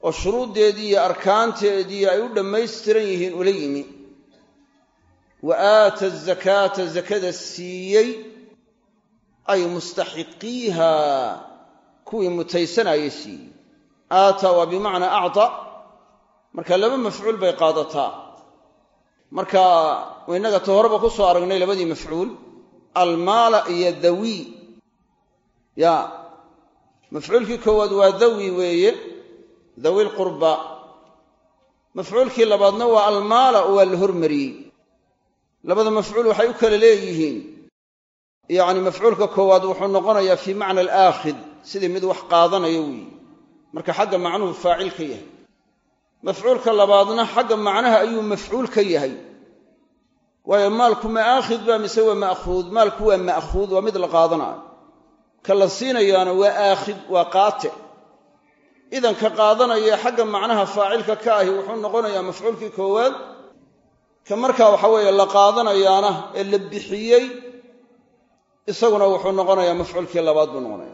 [SPEAKER 1] oo shuruuddeedii iyo arkaanteedii ay u dhammaystiran yihiin ula yimi. Wa aata azakaata zakada siiyey ay mustaxiqiiha kuwii mutaysanayay siiyey aata waa bimacnaa acta marka laba mafcuul bay qaadataa. Marka innaga ta horeba ku soo aragnay labadii mafcuul almaala iyo dawi. Ya mafcuulkii koowaad waa dawi weeye dawi lqurba mafcuulkii labaadna waa almaala waa la hormariyey. Labada mafcuul waxay u kala leeyihiin. Yacni mafcuulka koowaad wuxuu noqonayaa fii macna alaakhid sidii mid wax qaadanaya weeye marka xagga macnuhu faacil ka yahay. Mafcuulka labaadna xagga macnaha ayuu mafcuul ka yahay. Waayo maalku ma'aakhid baa mise waa ma'khuud? Maalku waa ma'khuud waa mid la qaadanayo. Ka la siinayaana waa aakhid waa qaate. Idan ka qaadanaya xagga macnaha faacilka ka ahi wuxuu noqonayaa mafcuulkii koowaad. Ka markaa waxa weeye la qaadanayaana ee la bixiyey isaguna wuxuu noqonayaa mafcuulkii labaad buu noqonaya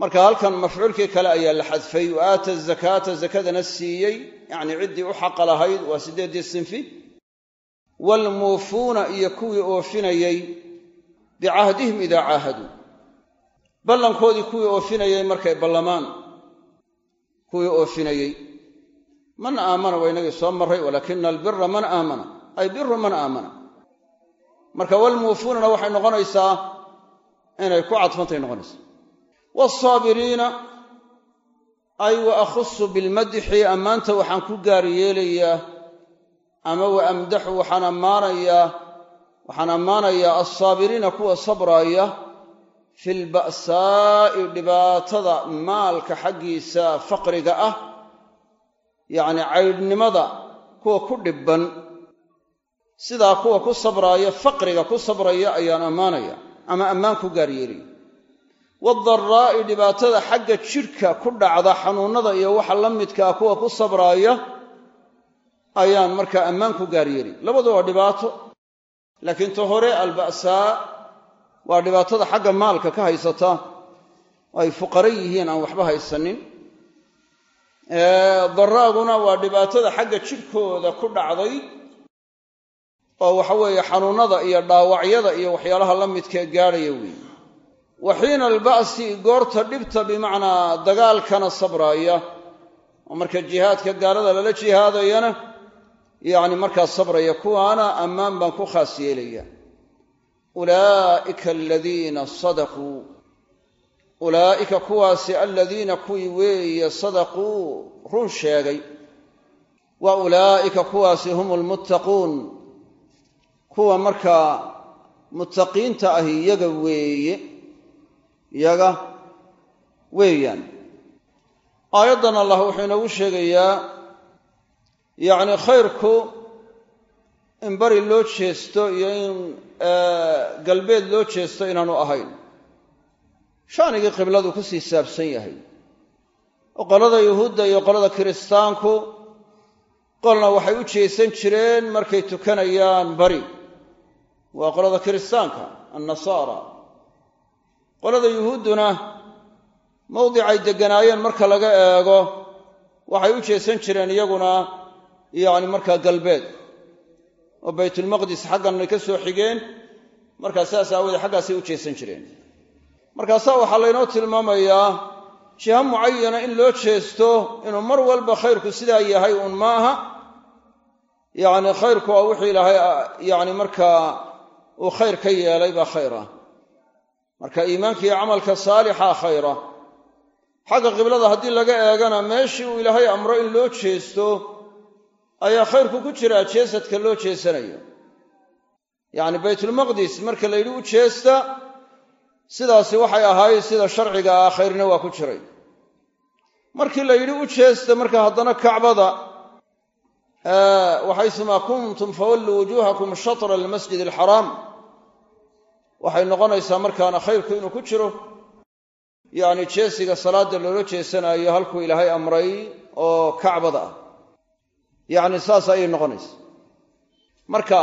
[SPEAKER 1] marka halkan mafcuulkii kale ayaa la xadfay wa aata zakaata zakadana siiyey. Yacnii ciddii u xaqa lahayd waa siddeeddii sinfi. Waalmuufuuna iyo kuwii oofinayey bicahdihim idaa caahaduu. Ballankoodii kuwii oofinayey markay ballamaan kuwii oofinayey. Man aamana waa inagii soo marray walaakina albira man aamana. Ay biru man aamana. Marka walmuufuunana waxay noqonaysaa inay ku cadfantay noqonaysaa waalsaabiriina ay wa akhusu bilmadxi ammaanta waxaan ku gaar yeelayaa ama wa amdaxu waxaan ammaanayaa waxaan ammaanayaa alsaabiriina kuwa sabraaya fi lba'saa'i dhibaatada maalka xaggiisa faqriga ah yacni caydhnimada kuwa ku dhibban sidaa kuwa ku sabraaya faqriga ku sabraya ayaan ammaanaya ama ammaan ku gaar yeelaya waadaraa'i dhibaatada xagga jidhka ku dhacda xanuunnada iyo waxa la midkaa kuwa ku sabraaya ayaan markaa ammaan ku gaar labadu waa dhibaato laakiin ta hore alba'saa waa dhibaatada xagga maalka ka haysata ay fuqara yihiin aan waxba haysanin. Daraaguna waa dhibaatada xagga jidhkooda ku dhacday oo waxa weeye xanuunnada iyo dhaawacyada iyo waxyaalaha la midkae gaadhaya weeye wa xiina alba'si goorta dhibta bimacnaa dagaalkana sabraaya oo marka jihaadka gaalada lala jihaadayana yacni markaa sabraya kuwaana ammaan baan ku khaas yeelaya. Ulaa'ika aladiina sadaquu. Ulaa'ika kuwaasi aladiina kuwii weeye sadaquu run sheegay. Wa ulaa'ika kuwaasi hum almuttaquun kuwa markaa muttaqiinta ahi iyaga weeye iyaga weeyaan. Aayaddan allah wuxuu inoogu sheegayaa yacni khayrku in bari loo jeesto iyo in galbeed loo jeesto inaanu ahayn. Shaanigii qibladu ku sii saabsan yahay. Qolada yuhuudda iyo qolada kiristaanku qolna waxay u jeesan jireen markay tukanayaan bari. Waa qolada kiristaanka annasaara qolada yuhuudduna mawdicay degganaayeen marka laga eego waxay u jeesan jireen iyaguna yacni markaa galbeed. Oo baytulmaqdis xagganay ka soo xigeen markaa saas aawoodee xaggaasay u jeesan jireen. Markaasaa waxaa laynoo tilmaamayaa jiha mucayana in loo jeesto inuu mar walba khayrku sidaa yahay uun ma aha. Yacni khayrku waa wixii ilaahay yacni markaa uu khayr ka yeelay baa khayr ah marka iimaanka iyo camalka saalixa khayra. Xagga qiblada haddii laga eegana meeshii uu ilaahay amro in loo jeesto ayaa khayrku ku jiraa jeesadka loo jeesanayo. Yacni baytulmaqdis marka la yidhi u jeesta sidaasi waxay ahayd sida sharciga ah khayrna waa ku jiray. Markii la yidhi u jeesta marka haddana kacbada waxaysumaa kuntum fawalluu wujuuhakum shatra almasjid alxaraam waxay noqonaysaa markaana khayrku inuu ku jiro. Yacni jeesiga salaadda loola jeesanaayo halkuu ilaahay amray oo kacbada ah. Yacni saas ayay noqonaysa marka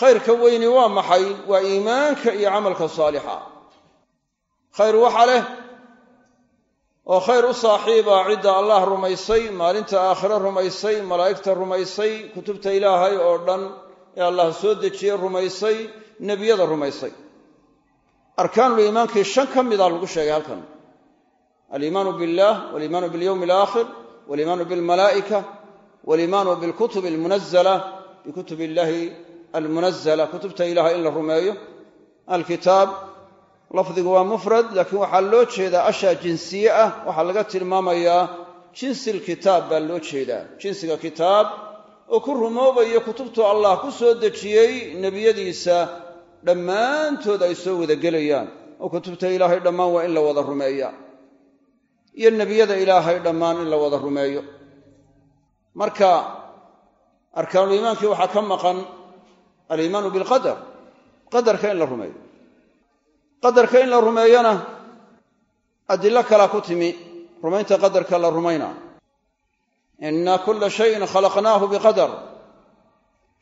[SPEAKER 1] khayrka weyni waa maxay? Waa iimaanka iyo camalka saalixa. Khayr waxa leh oo khayr u saaxiiba cidda allah rumaysay maalinta aakhire rumaysay malaa'igta rumaysay kutubta ilaahay oo dhan ee allah soo dejiyey rumaysay nebiyada rumaysay. Arkaanul iimaankii shan ka mida lagu sheegay halkan. Aliimaanu billaah waliimaanu bilyowmi alaakhir waliimaanu bilmalaa'ika waliimaanu bilkutubi almunazala bikutub illahi almunazala kutubta ilahay in la rumeeyo. Alkitaab lafdigu waa mufrad laakiin waxaa loo jeedaa ashaa jinsiye ah. Waxaa laga tilmaamayaa jinsil kitaab baa loo jeedaa. Jinsiga kitaab oo ku rumoobaya kutubtu allah ku soo dejiyey nebiyadiisa dhammaantood ay soo wada gelayaan. Oo kutubta ilaahay dhammaan waa in la wada rumeeya. Iyo nebiyada ilaahay dhammaan in la wada rumeeyo. Marka arkaanuliimaankii waxaa ka maqan aliimaanu bilqadar. Qadarka in la rumeeyo. Qadarka in la rumeeyona adilo kalaa ku timi. Rumaynta qadarka la rumaynaa inna kulla shayin khalaqnaahu biqadar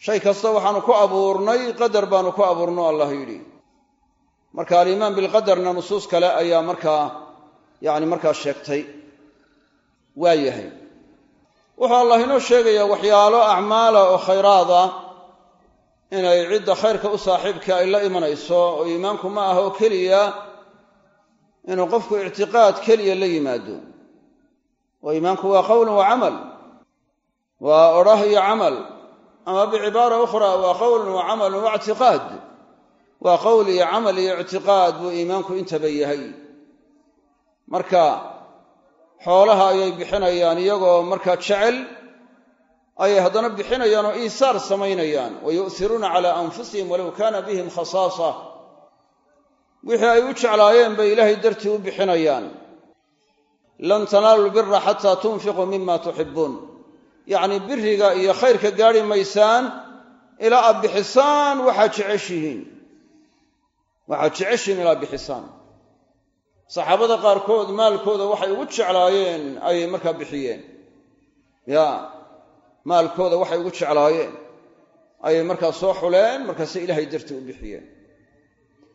[SPEAKER 1] shay kasta waxaanu ku abuurnay qadar baanu ku abuurno allah yidhi marka aliimaan bilqadarna nusuus kale ayaa markaa yani markaa sheegtay waa yahay wuxuu allah inoo sheegayaa waxyaalo acmaala oo khayraad ah inay cidda khayrka u saaxiibka ay la imanayso oo iimaanku ma aha oo keliya inuu qofku ictiqaad keliya la yimaado oo iimaanku waa qowlun wa camal waa odhah iyo camal. Ama bicibaara ukhra waa qowlun wa camalun wa ictiqaad. Waa qowl iyo camal iyo ictiqaad buu iimaanku intaba yahay. Marka xoolaha ayay bixinayaan iyagoo markaa jecel ayay haddana bixinayaan oo iisaar samaynayaan. Wa yu'hiruuna calaa anfusihim walow kaana bihim khasaasa. Wixii ay u jeclaayeen bay ilaahay dartii u bixinayaan. Lan tanaalu lbira xataa tunfiquu mima tuxibuun yacnii biriga iyo khayrka gaadhi maysaan ilaa aad bixisaan waxaad jeceshihiin. Waxaad jeceshihiin ilaa bixisaan. Saxaabada qaarkood maalkooda waxay ugu jeclaayeen ayay markaa bixiyeen. Ya maalkooda waxay ugu jeclaayeen. Ayay markaa soo xuleen markaasay ilaahay dartii u bixiyeen.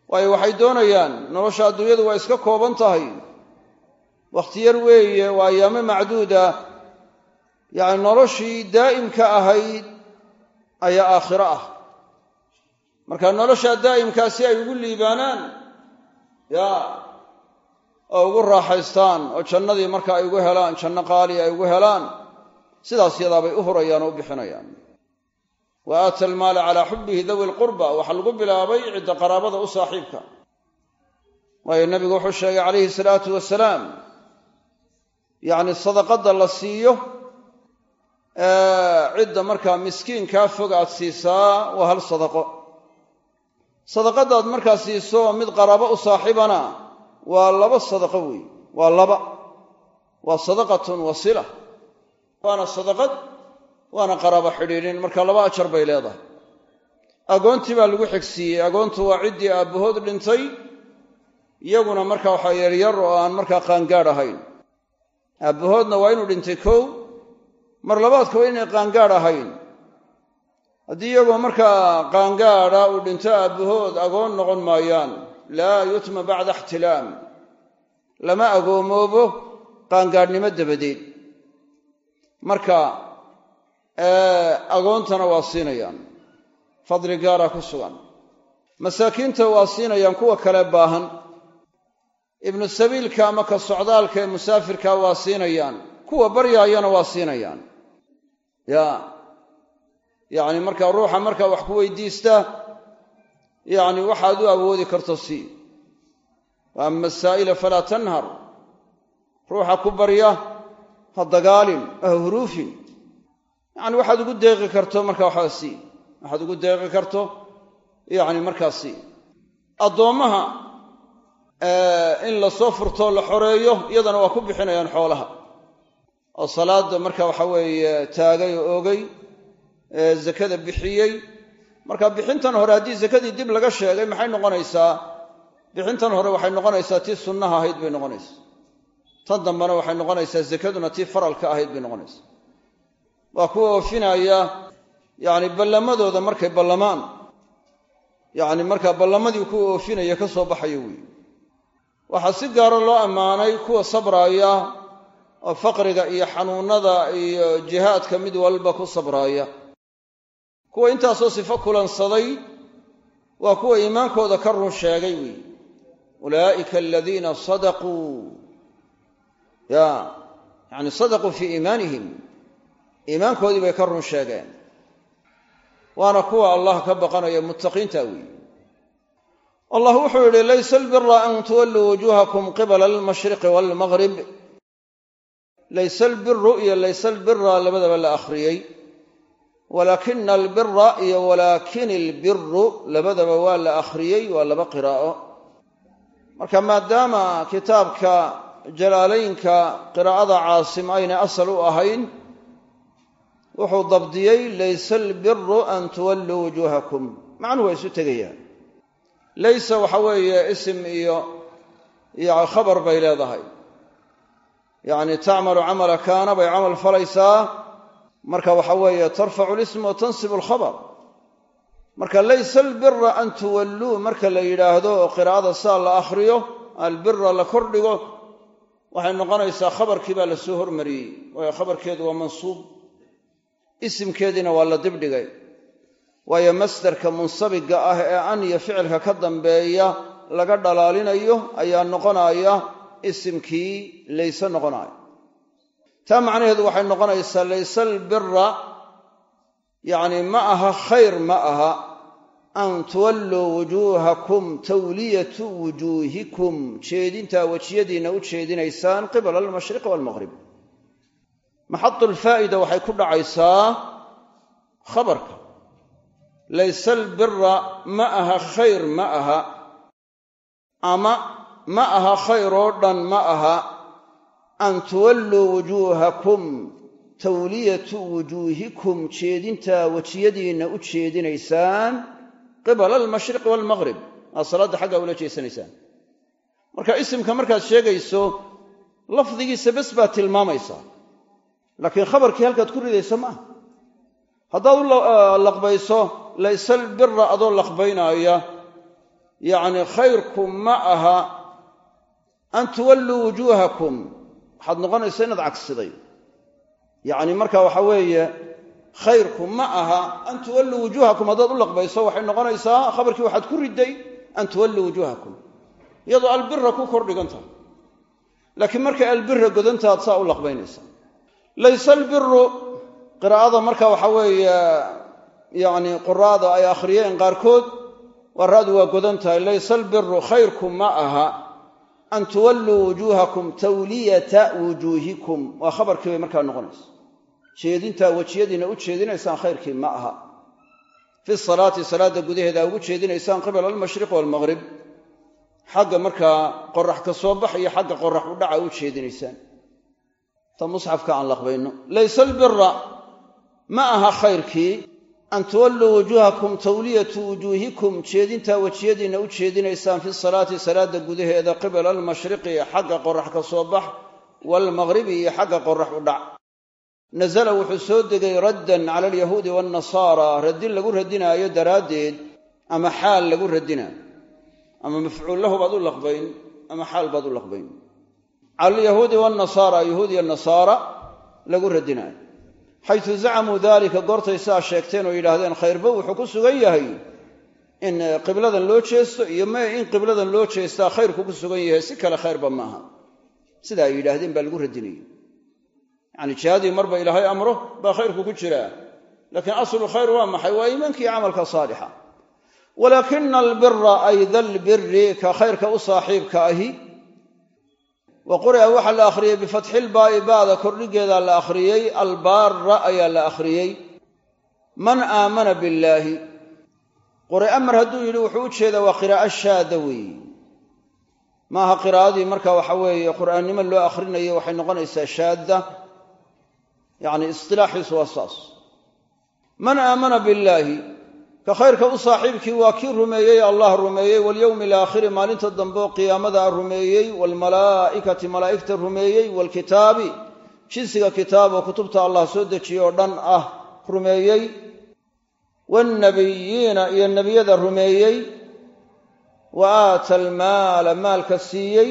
[SPEAKER 1] Waayo waxay doonayaan nolosha adduunyadu waa iska kooban tahay. Wakhti yar weeye waa ayaamo macduuda yacni noloshii daa'imka ahayd ayaa aakhiro ah. Marka noloshaa daa'imkaa si ay ugu liibaanaan ya oo ugu raaxaystaan oo jannadii marka ay ugu helaan janno qaali ay ugu helaan sidaas yadaabay u hurayaan oo u bixinayaan. Wa aata almaala calaa xubbihi dawi lqurba waxaa lagu bilaabay cidda qaraabada u saaxiibka. Waayo nebigu wuxuu sheegay calayhi salaatu wasalaam yacni sadaqadda la siiyo cidda markaa miskiinkaa fog aad siisaa waa hal sadaqo. Sadaqadaad markaa siiso mid qaraabo u saaxiibana waa laba sadaqo weey. Waa laba. Waa sadaqatun wasila. Waana sadaqad waana qaraabo xidhiidhin. Marka laba ajar bay leedahay. Agoontii baa lagu xigsiiyey. Agoontu waa ciddii aabbahood dhintay. Iyaguna marka waxaa yaryar oo aan markaa qaangaadh ahayn. Aabbahoodna waa inuu dhintay kow mar labaadka waa inay qaangaadh ahayn. Haddii iyagoo markaa qaangaadha uu dhinto aabbahood agoon noqon maayaan laa yutma bacda ixtilaam. Lama agoomoobo qaangaadhnimo dabadeed. Marka agoontana waa siinayaan. Fadli gaara ku sugan. Masaakiinta waa siinayaan kuwa kale baahan. Ibnu sabiilka ama ka socdaalka ee musaafirka waa siinayaan. Kuwa baryaayana waa siinayaan ya. Yacni markaa ruuxa markaa wax ku weydiista yacni waxaad u awoodi karto sii wa ama asaa'ila falaa tanhar. Ruuxa ku barya ha dagaalin ha huruufin. Yacni waxaad ugu deeqi karto markaa waxaa sii waxaad ugu deeqi karto yacni markaa sii addoommaha in la soo furtoo la xoreeyo iyadana waa ku bixinayaan xoolaha oo salaada marka waxa weeye taagay oo oogay zakada bixiyey. Marka bixintan hore haddii zakadii dib laga sheegay maxay noqonaysaa? Bixintan hore waxay noqonaysaa tii sunnaha ahayd bay noqonaysaa. Tan dambena waxay noqonaysaa zakaduna tii faralka ahayd bay noqonaysaa. Waa kuwa oofinaya yacni ballamadooda markay ballamaan. Yacni markaa ballamadii kuwa oofinaya ka soo baxaya weeye. Waxaa si gaaro loo ammaanay kuwa sabraaya oo faqriga iyo xanuunnada iyo jihaadka mid walba ku sabraaya. Kuwa intaasoo sifo kulansaday waa kuwa iimaankooda ka run sheegay weeye ulaa'ika aladiina sadaquu. Ya yacni sadaquu fii iimaanihim. Iimaankoodii bay ka run sheegeen. Waana kuwa allah ka baqanaya muttaqiinta weeye allah wuxuu yidhi laysa albira an tuwalluu wujuuhakum qibala almashriqi waalmaghrib layse albiru iyo layse albira labadaba la akhriyey. Walaakina albira iyo walaakin ilbiru labadaba waa la akhriyey waa laba qiraa'o. Marka maadaama kitaabka jalaalaynka qiraa'ada caasim aynay asal u ahayn wuxuu dabdiyey layse albiru an tuwalluu wujuuhakum. Macnuhu waa isu tegayaan. Laysa waxa weeye isim iyo iyo khabar bay leedahay yacni tacmalu camala kaana bay camal falaysaa. Marka waxa weeye tarfacu lism wa tansibu alkhabar marka laysa albira an tuwalluu marka la yidhaahdo oo qiraa'ada saa la akhriyo albira la kordhigo waxay noqonaysaa khabarkii baa la soo hormariyey. Waayo khabarkeedu waa mansuub. Isimkeediina waa la dibdhigay. Waayo masdarka munsabiga ah ee an iyo ficilka ka dambeeya laga dhalaalinayo ayaa noqonaya isimkii layse noqonaya taa macnaheedu waxay noqonaysaa layse albira yacni ma aha khayr ma aha an tuwalluu wujuuhakum tawliyatu wujuuhikum. Jeedintaa wejiyadiinna u jeedinaysaan qibala almashriqi waalmaqrib maxadulfaa'ida waxay ku dhacaysaa khabarka. Layse albira ma aha khayr ma aha ama ma aha khayr oo dhan ma aha an tuwalluu wujuuhakum tawliyatu wujuuhikum jeedintaa wejiyadiinna u jeedinaysaan qibala almashriqi waalmaqrib aad salaadda xaggaa ula jeesanaysaan. Marka isimka markaad sheegayso lafdigiisa bes baad tilmaamaysaa laakiin khabarkii halkaad ku ridayso maaha haddaad u laqbayso layse albira adoo laqbaynaaya yacni khayrku ma aha an tuwalluu wujuuhakum. Waxaad noqonaysaa inaad cagsiday. Yacni marka waxa weeye khayrku ma aha an tuwalluu wujuuhakum haddaad u laqbayso waxay noqonaysaa khabarkii waxaad ku ridday an tuwalluu wujuuhakum. Iyadoo albira ku kor dhigan tahay. Laakiin markay albira godantaad saa u laqbaynaysaa layse albiru qiraa'ada marka waxa weeye yacni quraada ay akhriyeen qaarkood waraadu waa godan tahay. Albiru khayrku ma aha an tuwalluu wujuuhakum tawliyata wujuuhikum. Waa khabarkii bay markaa noqonaysa. Jeedintaa wejiyadiina u jeedinaysaan khayrkii ma aha. Fi salaati salaadda gudaheeda ugu jeedinaysaan qibala almashriq waalmaqrib xagga markaa qorax ka soo bax iyo xagga qorax u dhaca u jeedinaysaan. Ta musxafka aan laqbayno. Albira ma aha khayrkii an tuwalluu wujuuhakum tawliyatu wujuuhikum jeedintaa wejiyadiinna u jeedinaysaan fi salaati salaadda gudaheeda qibala almashriqi xagga qorax ka soo bax waalmaqribi iyo xagga qorax u dhac nasala wuxuu soo degay raddan cala alyahuudi waannasaara raddin lagu radinaayo daraaddeed ama xaal lagu radinaayo ama mafcuul lahu baad u laqbayn ama xaal baad u laqbayn cala alyahuudi xaysu zacamuu dalika goortay saa sheegteen oo yidhaahdeen khayrba wuxuu ku sugan yahay in qibladan loo jeesto iyo me in qibladan loo jeestaa khayrku ku sugan yahay si kale khayrba maaha. Sida ay yidhaahdeen baa lagu radinayay. Yacni jihadii marba ilaahay amro baa khayrku ku jiraa laakiin aslu khayr waa maxay? Waa iimaankii camalka saalixa. Walaakina albira ay dalbiri ka khayrka u saaxiibka ahi wa quri'a waxaa la akhriyey bifatxilbaa'i ba'da kordhigeedaa la akhriyey albaara ayaa la akhriyey man aamana billaahi. Quri'a mar hadduu yidhi wuxuu u jeedaa waa qiraa'o shaada weeye maaha qiraa'adii marka waxa weeye qur'aannimo loo akhrinayo waxay noqonaysaa shaadda. Yacni istilaaxiisu waa saas. Man aamana billaahi ka khayrka u saaxiibkii waa kii rumeeyey allah rumeeyey walyowmi alaakhiri maalinta dambe oo qiyaamada rumeeyey waalmalaa'ikati malaa'igta rumeeyey waalkitaabi jinsiga kitaab oo kutubta allah soo dejiye oo dhan ah rumeeyey. Waannabiyiina iyo nebiyada rumeeyey. Wa aata almaala maalka siiyey.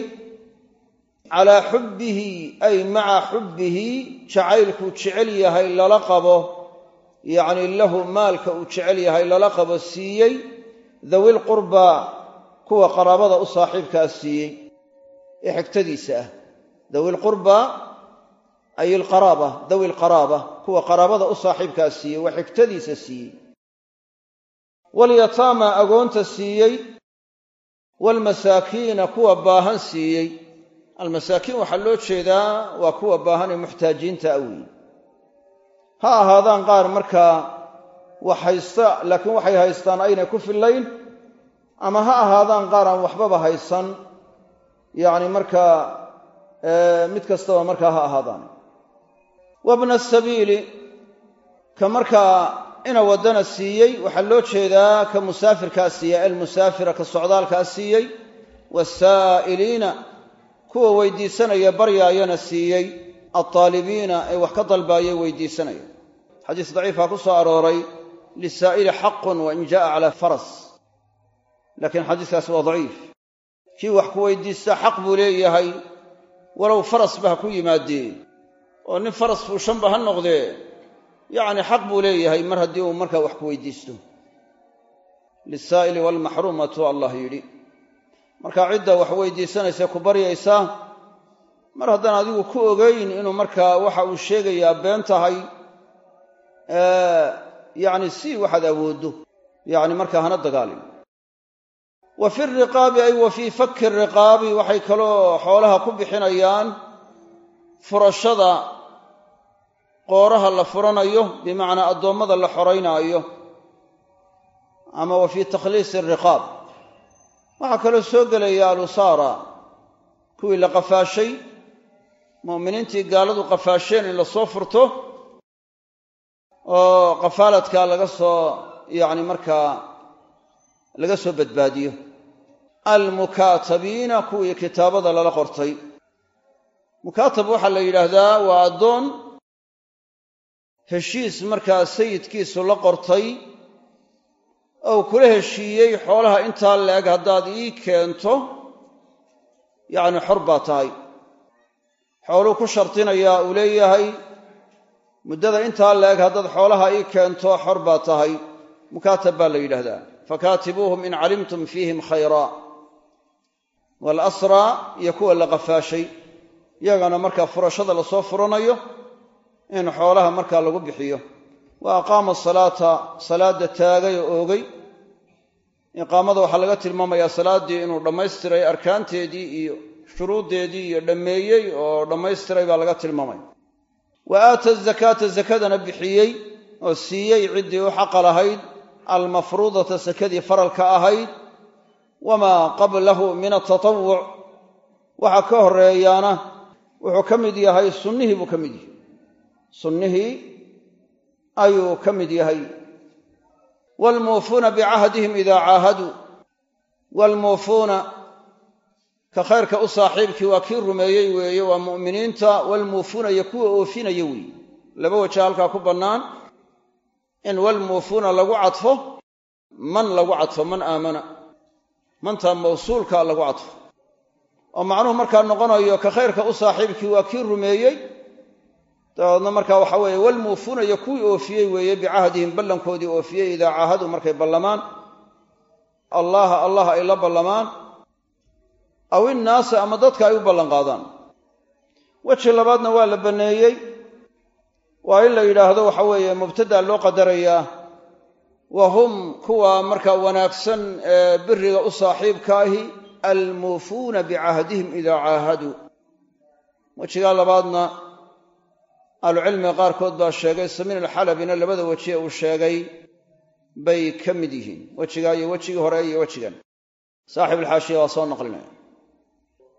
[SPEAKER 1] Calaa xubbihi ay maca xubbihi jacaylkuu jecel yahay lala qabo yacni lahu maalka uu jecel yahay lala qabo siiyey dawil qurbaa kuwa qaraabada u saaxiibkaa siiyey ee xigtadiisa ah. Dawil qurbaa ay ilqaraaba dawi lqaraaba kuwa qaraabada u saaxiibkaa siiyey waa xigtadiisa siiyey. Walyataama agoonta siiyey waalmasaakiina kuwa baahan siiyey. Almasaakiin waxaa loo jeedaa waa kuwa baahan ee muxtaajiinta a weeye ha ahaadaan qaar markaa wax haysta laakiin waxay haystaan aynay ku fillayn ama ha ahaadaan qaar aan waxbaba haysan yacni markaa mid kastaba markaa ha ahaadaan. Wabna asabiili ka markaa ina waddana siiyey waxaa loo jeedaa ka musaafirkaa siiyey almusaafira ka socdaalkaa siiyey waasaa'iliina kuwa weydiisanaya baryaayana siiyey altaalibiina ee wax ka dalbaayay weydiisanaya xadiis daciifaa ku soo arooray lisaa'ili xaqun wa in ja'a calaa faras. Laakiin xadiiskaasi waa daciif. Kii wax ku weydiistaa xaq buu leeyahay walow farasba ha ku yimaadee oo nin faras fuushanba ha noqdee yacni xaq buu leeyahay mar haddii uu markaa wax ku weydiisto. Lisaa'ili waalmaxruumatu allah yidhi. Markaa cidda wax weydiisanaysa ku baryaysaa mar haddaan adigu ku ogayn inuu markaa waxa uu sheegayaa been tahay yacni si waxaad awooddo yacni markaa hana dagaalin. Wa fi riqaabi ay wa fii fakki riqaabi waxay kaloo xoolaha ku bixinayaan furashada qooraha la furanayo bimacnaa addoommada la xoraynaayo ama wa fii takhliisi riqaab. Waxaa kaloo soo gelaya alusaara kuwii la qafaashay mu'miniintii gaaladu qafaasheen in la soo furto oo qafaaladkaa laga soo yacni markaa laga soo badbaadiyo. Almukaatabiina kuwii kitaabada lala qortay. Mukaatab waxaa la yidhaahdaa waa addoon heshiis markaa sayidkiisu la qortay ou kula heshiiyey xoolaha intaa la-eg haddaad ii keento. Yacni xor baa tahay. Xooluu ku shardinayaa uu leeyahay muddada intaa la-eg haddaad xoolaha ii keento xor baa tahay. Mukaatab baa la yidhaahdaa. Fakaatibuuhum in calimtum fiihim khayraa waalasraa iyo kuwa la qafaashay. Iyagana markaa furashada la soo furanayo in xoolaha markaa lagu bixiyo. Wa aqaama salaata salaadda taagay oo oogay. Iqaamada waxaa laga tilmaamayaa salaaddii inuu dhammaystiray arkaanteedii iyo shuruuddeedii iyo dhammeeyey oo dhammaystiray baa laga tilmaamaya wa aata azakaata zakadana bixiyey oo siiyey ciddii u xaqa lahayd almafruudata sakadii faralka ahayd wamaa qablahu min atatawuc waxa ka horeeyaana wuxuu ka mid yahay sunnihii buu ka mid yahay sunnihii ayuu ka mid yahay waalmuufuuna bicahdihim idaa caahaduu ka khayrka u saaxiibkii waa kii rumeeyey weeye waa mu'miniinta waalmuufuuna iyo kuwa oofinaya weeye. Laba waja halkaa ku bannaan. In walmuufuuna lagu cadfo man lagu cadfo man aamana. Mantaa mawsuulka lagu cadfo. Oo macnuhu markaa noqonayo ka khayrka u saaxiibkii waa kii rumeeyey. Dabeedna markaa waxa weeye walmuufuuna iyo kuwii oofiyey weeye bicahdihim ballankoodii oofiyey idaa caahaduu markay ballamaan. Allaha allah ay la ballamaan aw innaasa ama dadka ay u ballanqaadaan. Weji labaadna waa la banneeyey waa in la yidhaahdo waxa weeye mubtadaa loo qadarayaa. Wa hum kuwa markaa wanaagsan ee biriga u saaxiibka ahi almuufuuna bicahdihim idaa caahaduu. Wejigaa labaadna ahlucilmiga qaarkood baa sheegay samiin alxalabina labada wejiye uu sheegay bay ka mid yihiin. Wejigaa iyo wejigii hore iyo wejigan. Saaxiibulxaashiya waa soo naqlinaya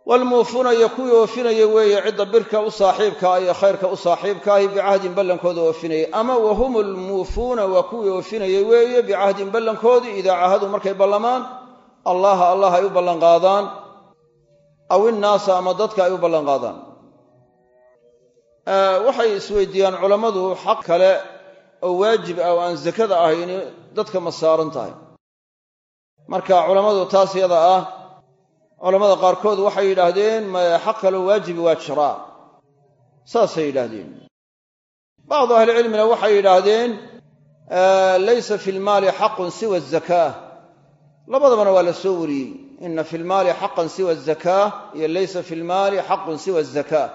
[SPEAKER 1] waalmuufuuna iyo kuwii oofinaya weeye cidda birka u saaxiibkaa iyo khayrka u saaxiibkaahi bicahdin ballankooda oofinayay ama wahum almuufuuna waa kuwii oofinayay weeye bicahdin ballankoodii idaa caahaduu markay ballamaan allaha allah ay u ballanqaadaan. Aw innaasa ama dadka ay u ballanqaadaan. Waxay isweydiiyaan culammadu xaq kale oo waajib ah oo aan zakada ahayni dadka ma saaran tahay. Ah culammada qaarkood waxay yidhaahdeen maya xaq kaloo waajibi waa jiraa saasay yidhaahdeen. Bacdu ahlicilmina waxay yidhaahdeen laysa fi lmaali xaqun siwa azakaa labadabana waa la soo wariyey. Ina fi lmaali xaqan siwa azakaa iyo laysa fi lmaali xaqun siwa azakaa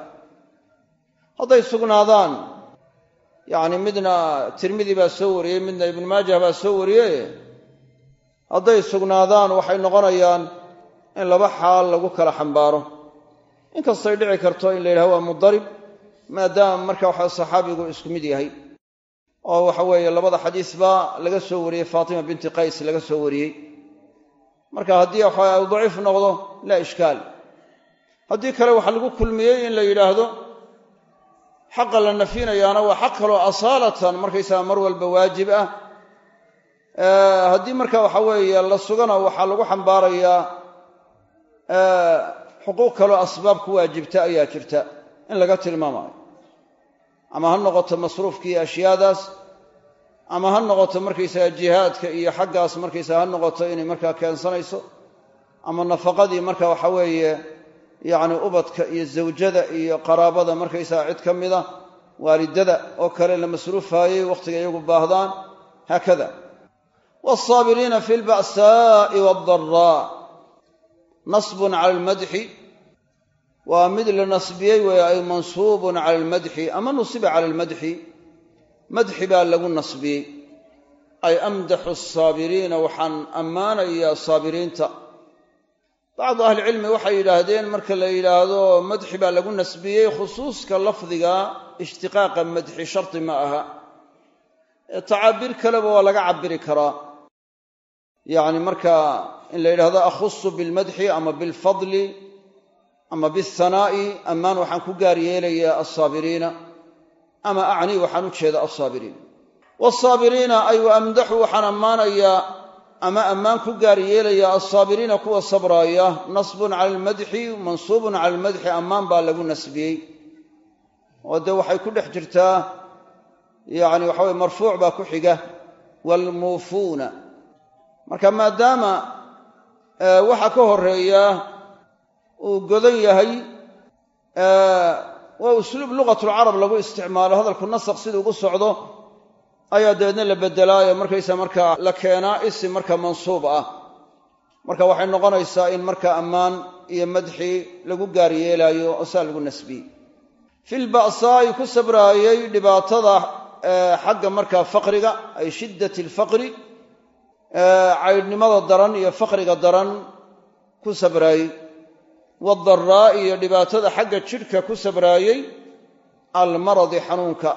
[SPEAKER 1] hadday sugnaadaan yacni midna tirmidi baa soo wariyey midna ibnu maajah baa soo wariyey. Hadday sugnaadaan waxay noqonayaan in laba xaal lagu kala xambaaro. Inkastay dhici karto in la yidhaha waa mudarib maadaama marka waxa saxaabigu isku mid yahay. Oo waxa weeye labada xadiisba laga soo wariyey faatima binti qays laga soo wariyey. Marka haddii waxa u daciif noqdo laa ishkaal. Haddii kale waxaa lagu kulmiyey in la yidhaahdo xaqa la nafinayaana waa xaq kaloo asaalatan markaysaga mar walba waajib ah. Haddii marka waxa weeye la sugana waxaa lagu xambaarayaa xuquuq kaloo asbaab ku waajibta ayaa jirta in laga tilmaamayo ama ha noqoto masruufkii ashyaadaas ama ha noqoto markaysaga jihaadka iyo xaggaas markaysaga ha noqoto inay markaa keensanayso ama nafaqadii marka waxa weeye yacni ubadka iyo zawjada iyo qaraabada markaysaga cid ka mida waalidada oo kale la masruufaayey wakhtiga iyagu baahdaan haakada. Waalsaabiriina fi lba'saa'i waaddaraa nasbun cala almadxi. Waa mid la nasbiyey weeye ay mansuubun cala almadxi ama nusiba cala almadxi. Madxi baa lagu nasbiyey. Ay amdaxu asaabiriina waxaan ammaanayaa saabiriinta. Bacdu ahlicilmi waxay yidhaahdeen marka la yidhaahdo madxi baa lagu nasbiyey khusuuska lafdiga ishtiqaaqa madxi shardi ma aha. Ee tacaabiir kaleba waa laga cabiri karaa yacni marka in la yidhahdo akhusu bilmadxi ama bilfadli ama bihanaa'i ammaan waxaan ku gaar yeelayaa alsaabiriina ama acni waxaan u jeeda alsaabiriin waalsaabiriina ay amdaxu waxaan ammaanayaa ama ammaan ku gaar yeelayaa alsaabiriina kuwa sabraaya nasbun cala almadxi mansuubun cala almadxi ammaan baa lagu nasbiyey. Oo dee waxay ku dhex jirtaa yacni waxa weye marfuuc baa ku xiga waalmuufuuna marka maadaama waxa ka horreeya uu godan yahay waa usluub lugatulcarab lagu isticmaalo hadalku nasaq siduu ugu socdo ayaa dabeedna la bedelaayo markaysa markaa la keenaa isim marka mansuub ah. Marka waxay noqonaysaa in marka ammaan iyo madxi lagu gaar yeelaayo oo saa lagu nasbiyey filba'saa'i ku sabraayey dhibaatada xagga markaa faqriga ay shiddati alfaqri caydhnimada daran iyo faqriga daran ku sabraayey. Waadaraa iyo dhibaatada xagga jidhka ku sabraayey almaradi xanuunka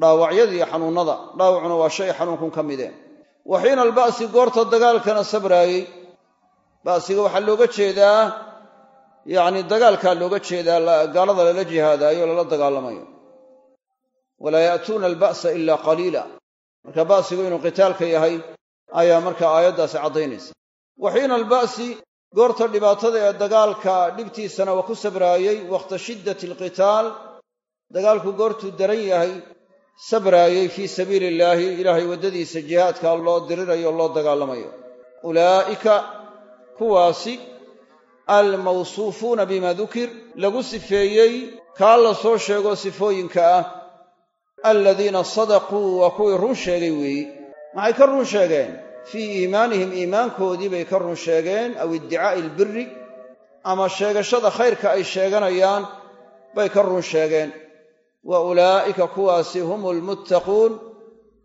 [SPEAKER 1] dhaawacyada iyo xanuunnada. Dhaawacuna waa shay xanuunkun ka mideen wa xiina alba'si goorta dagaalkana sabraayey. Ba'siga waxaa looga jeedaa yacni dagaalkaa looga jeedaa gaalada lala jihaadaayo lala dagaalamayo. Walaa ya'tuuna alba'sa ila qaliila. Marka ba'sigu inuu qitaalka yahay ayaa marka aayaddaasi caddaynaysa. Wa xiina alba'si goorta dhibaatada ee dagaalka dhibtiisana waa ku sabraayey wakhta shiddati alqitaal. Dagaalku goortuu daran yahay sabraayey fii sabiili illaahi ilaahay waddadiisa jihaadka loo dirirayo loo dagaalamayo. Ulaa'ika kuwaasi almawsuufuuna bima dukir lagu sifeeyey kaa la soo sheego sifooyinka ah aladiina sadaquu waa kuwii run sheegay weeyi maxay ka run sheegeen? Fii iimaanihim iimaankoodii bay ka run sheegeen aw iddicaa'i albiri ama sheegashada khayrka ay sheeganayaan bay ka run sheegeen. Wa ulaa'ika kuwaasi hum almuttaquun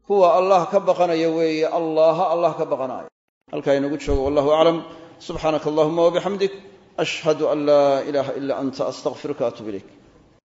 [SPEAKER 1] kuwa allah ka baqanaya weeye allaha allah ka baqanaayo halkaa inagu joogo wallahu aclam subxaanaka allahuma wabixamdik ashhadu an laa ilaaha ila anta astaqfiruka atub ilayk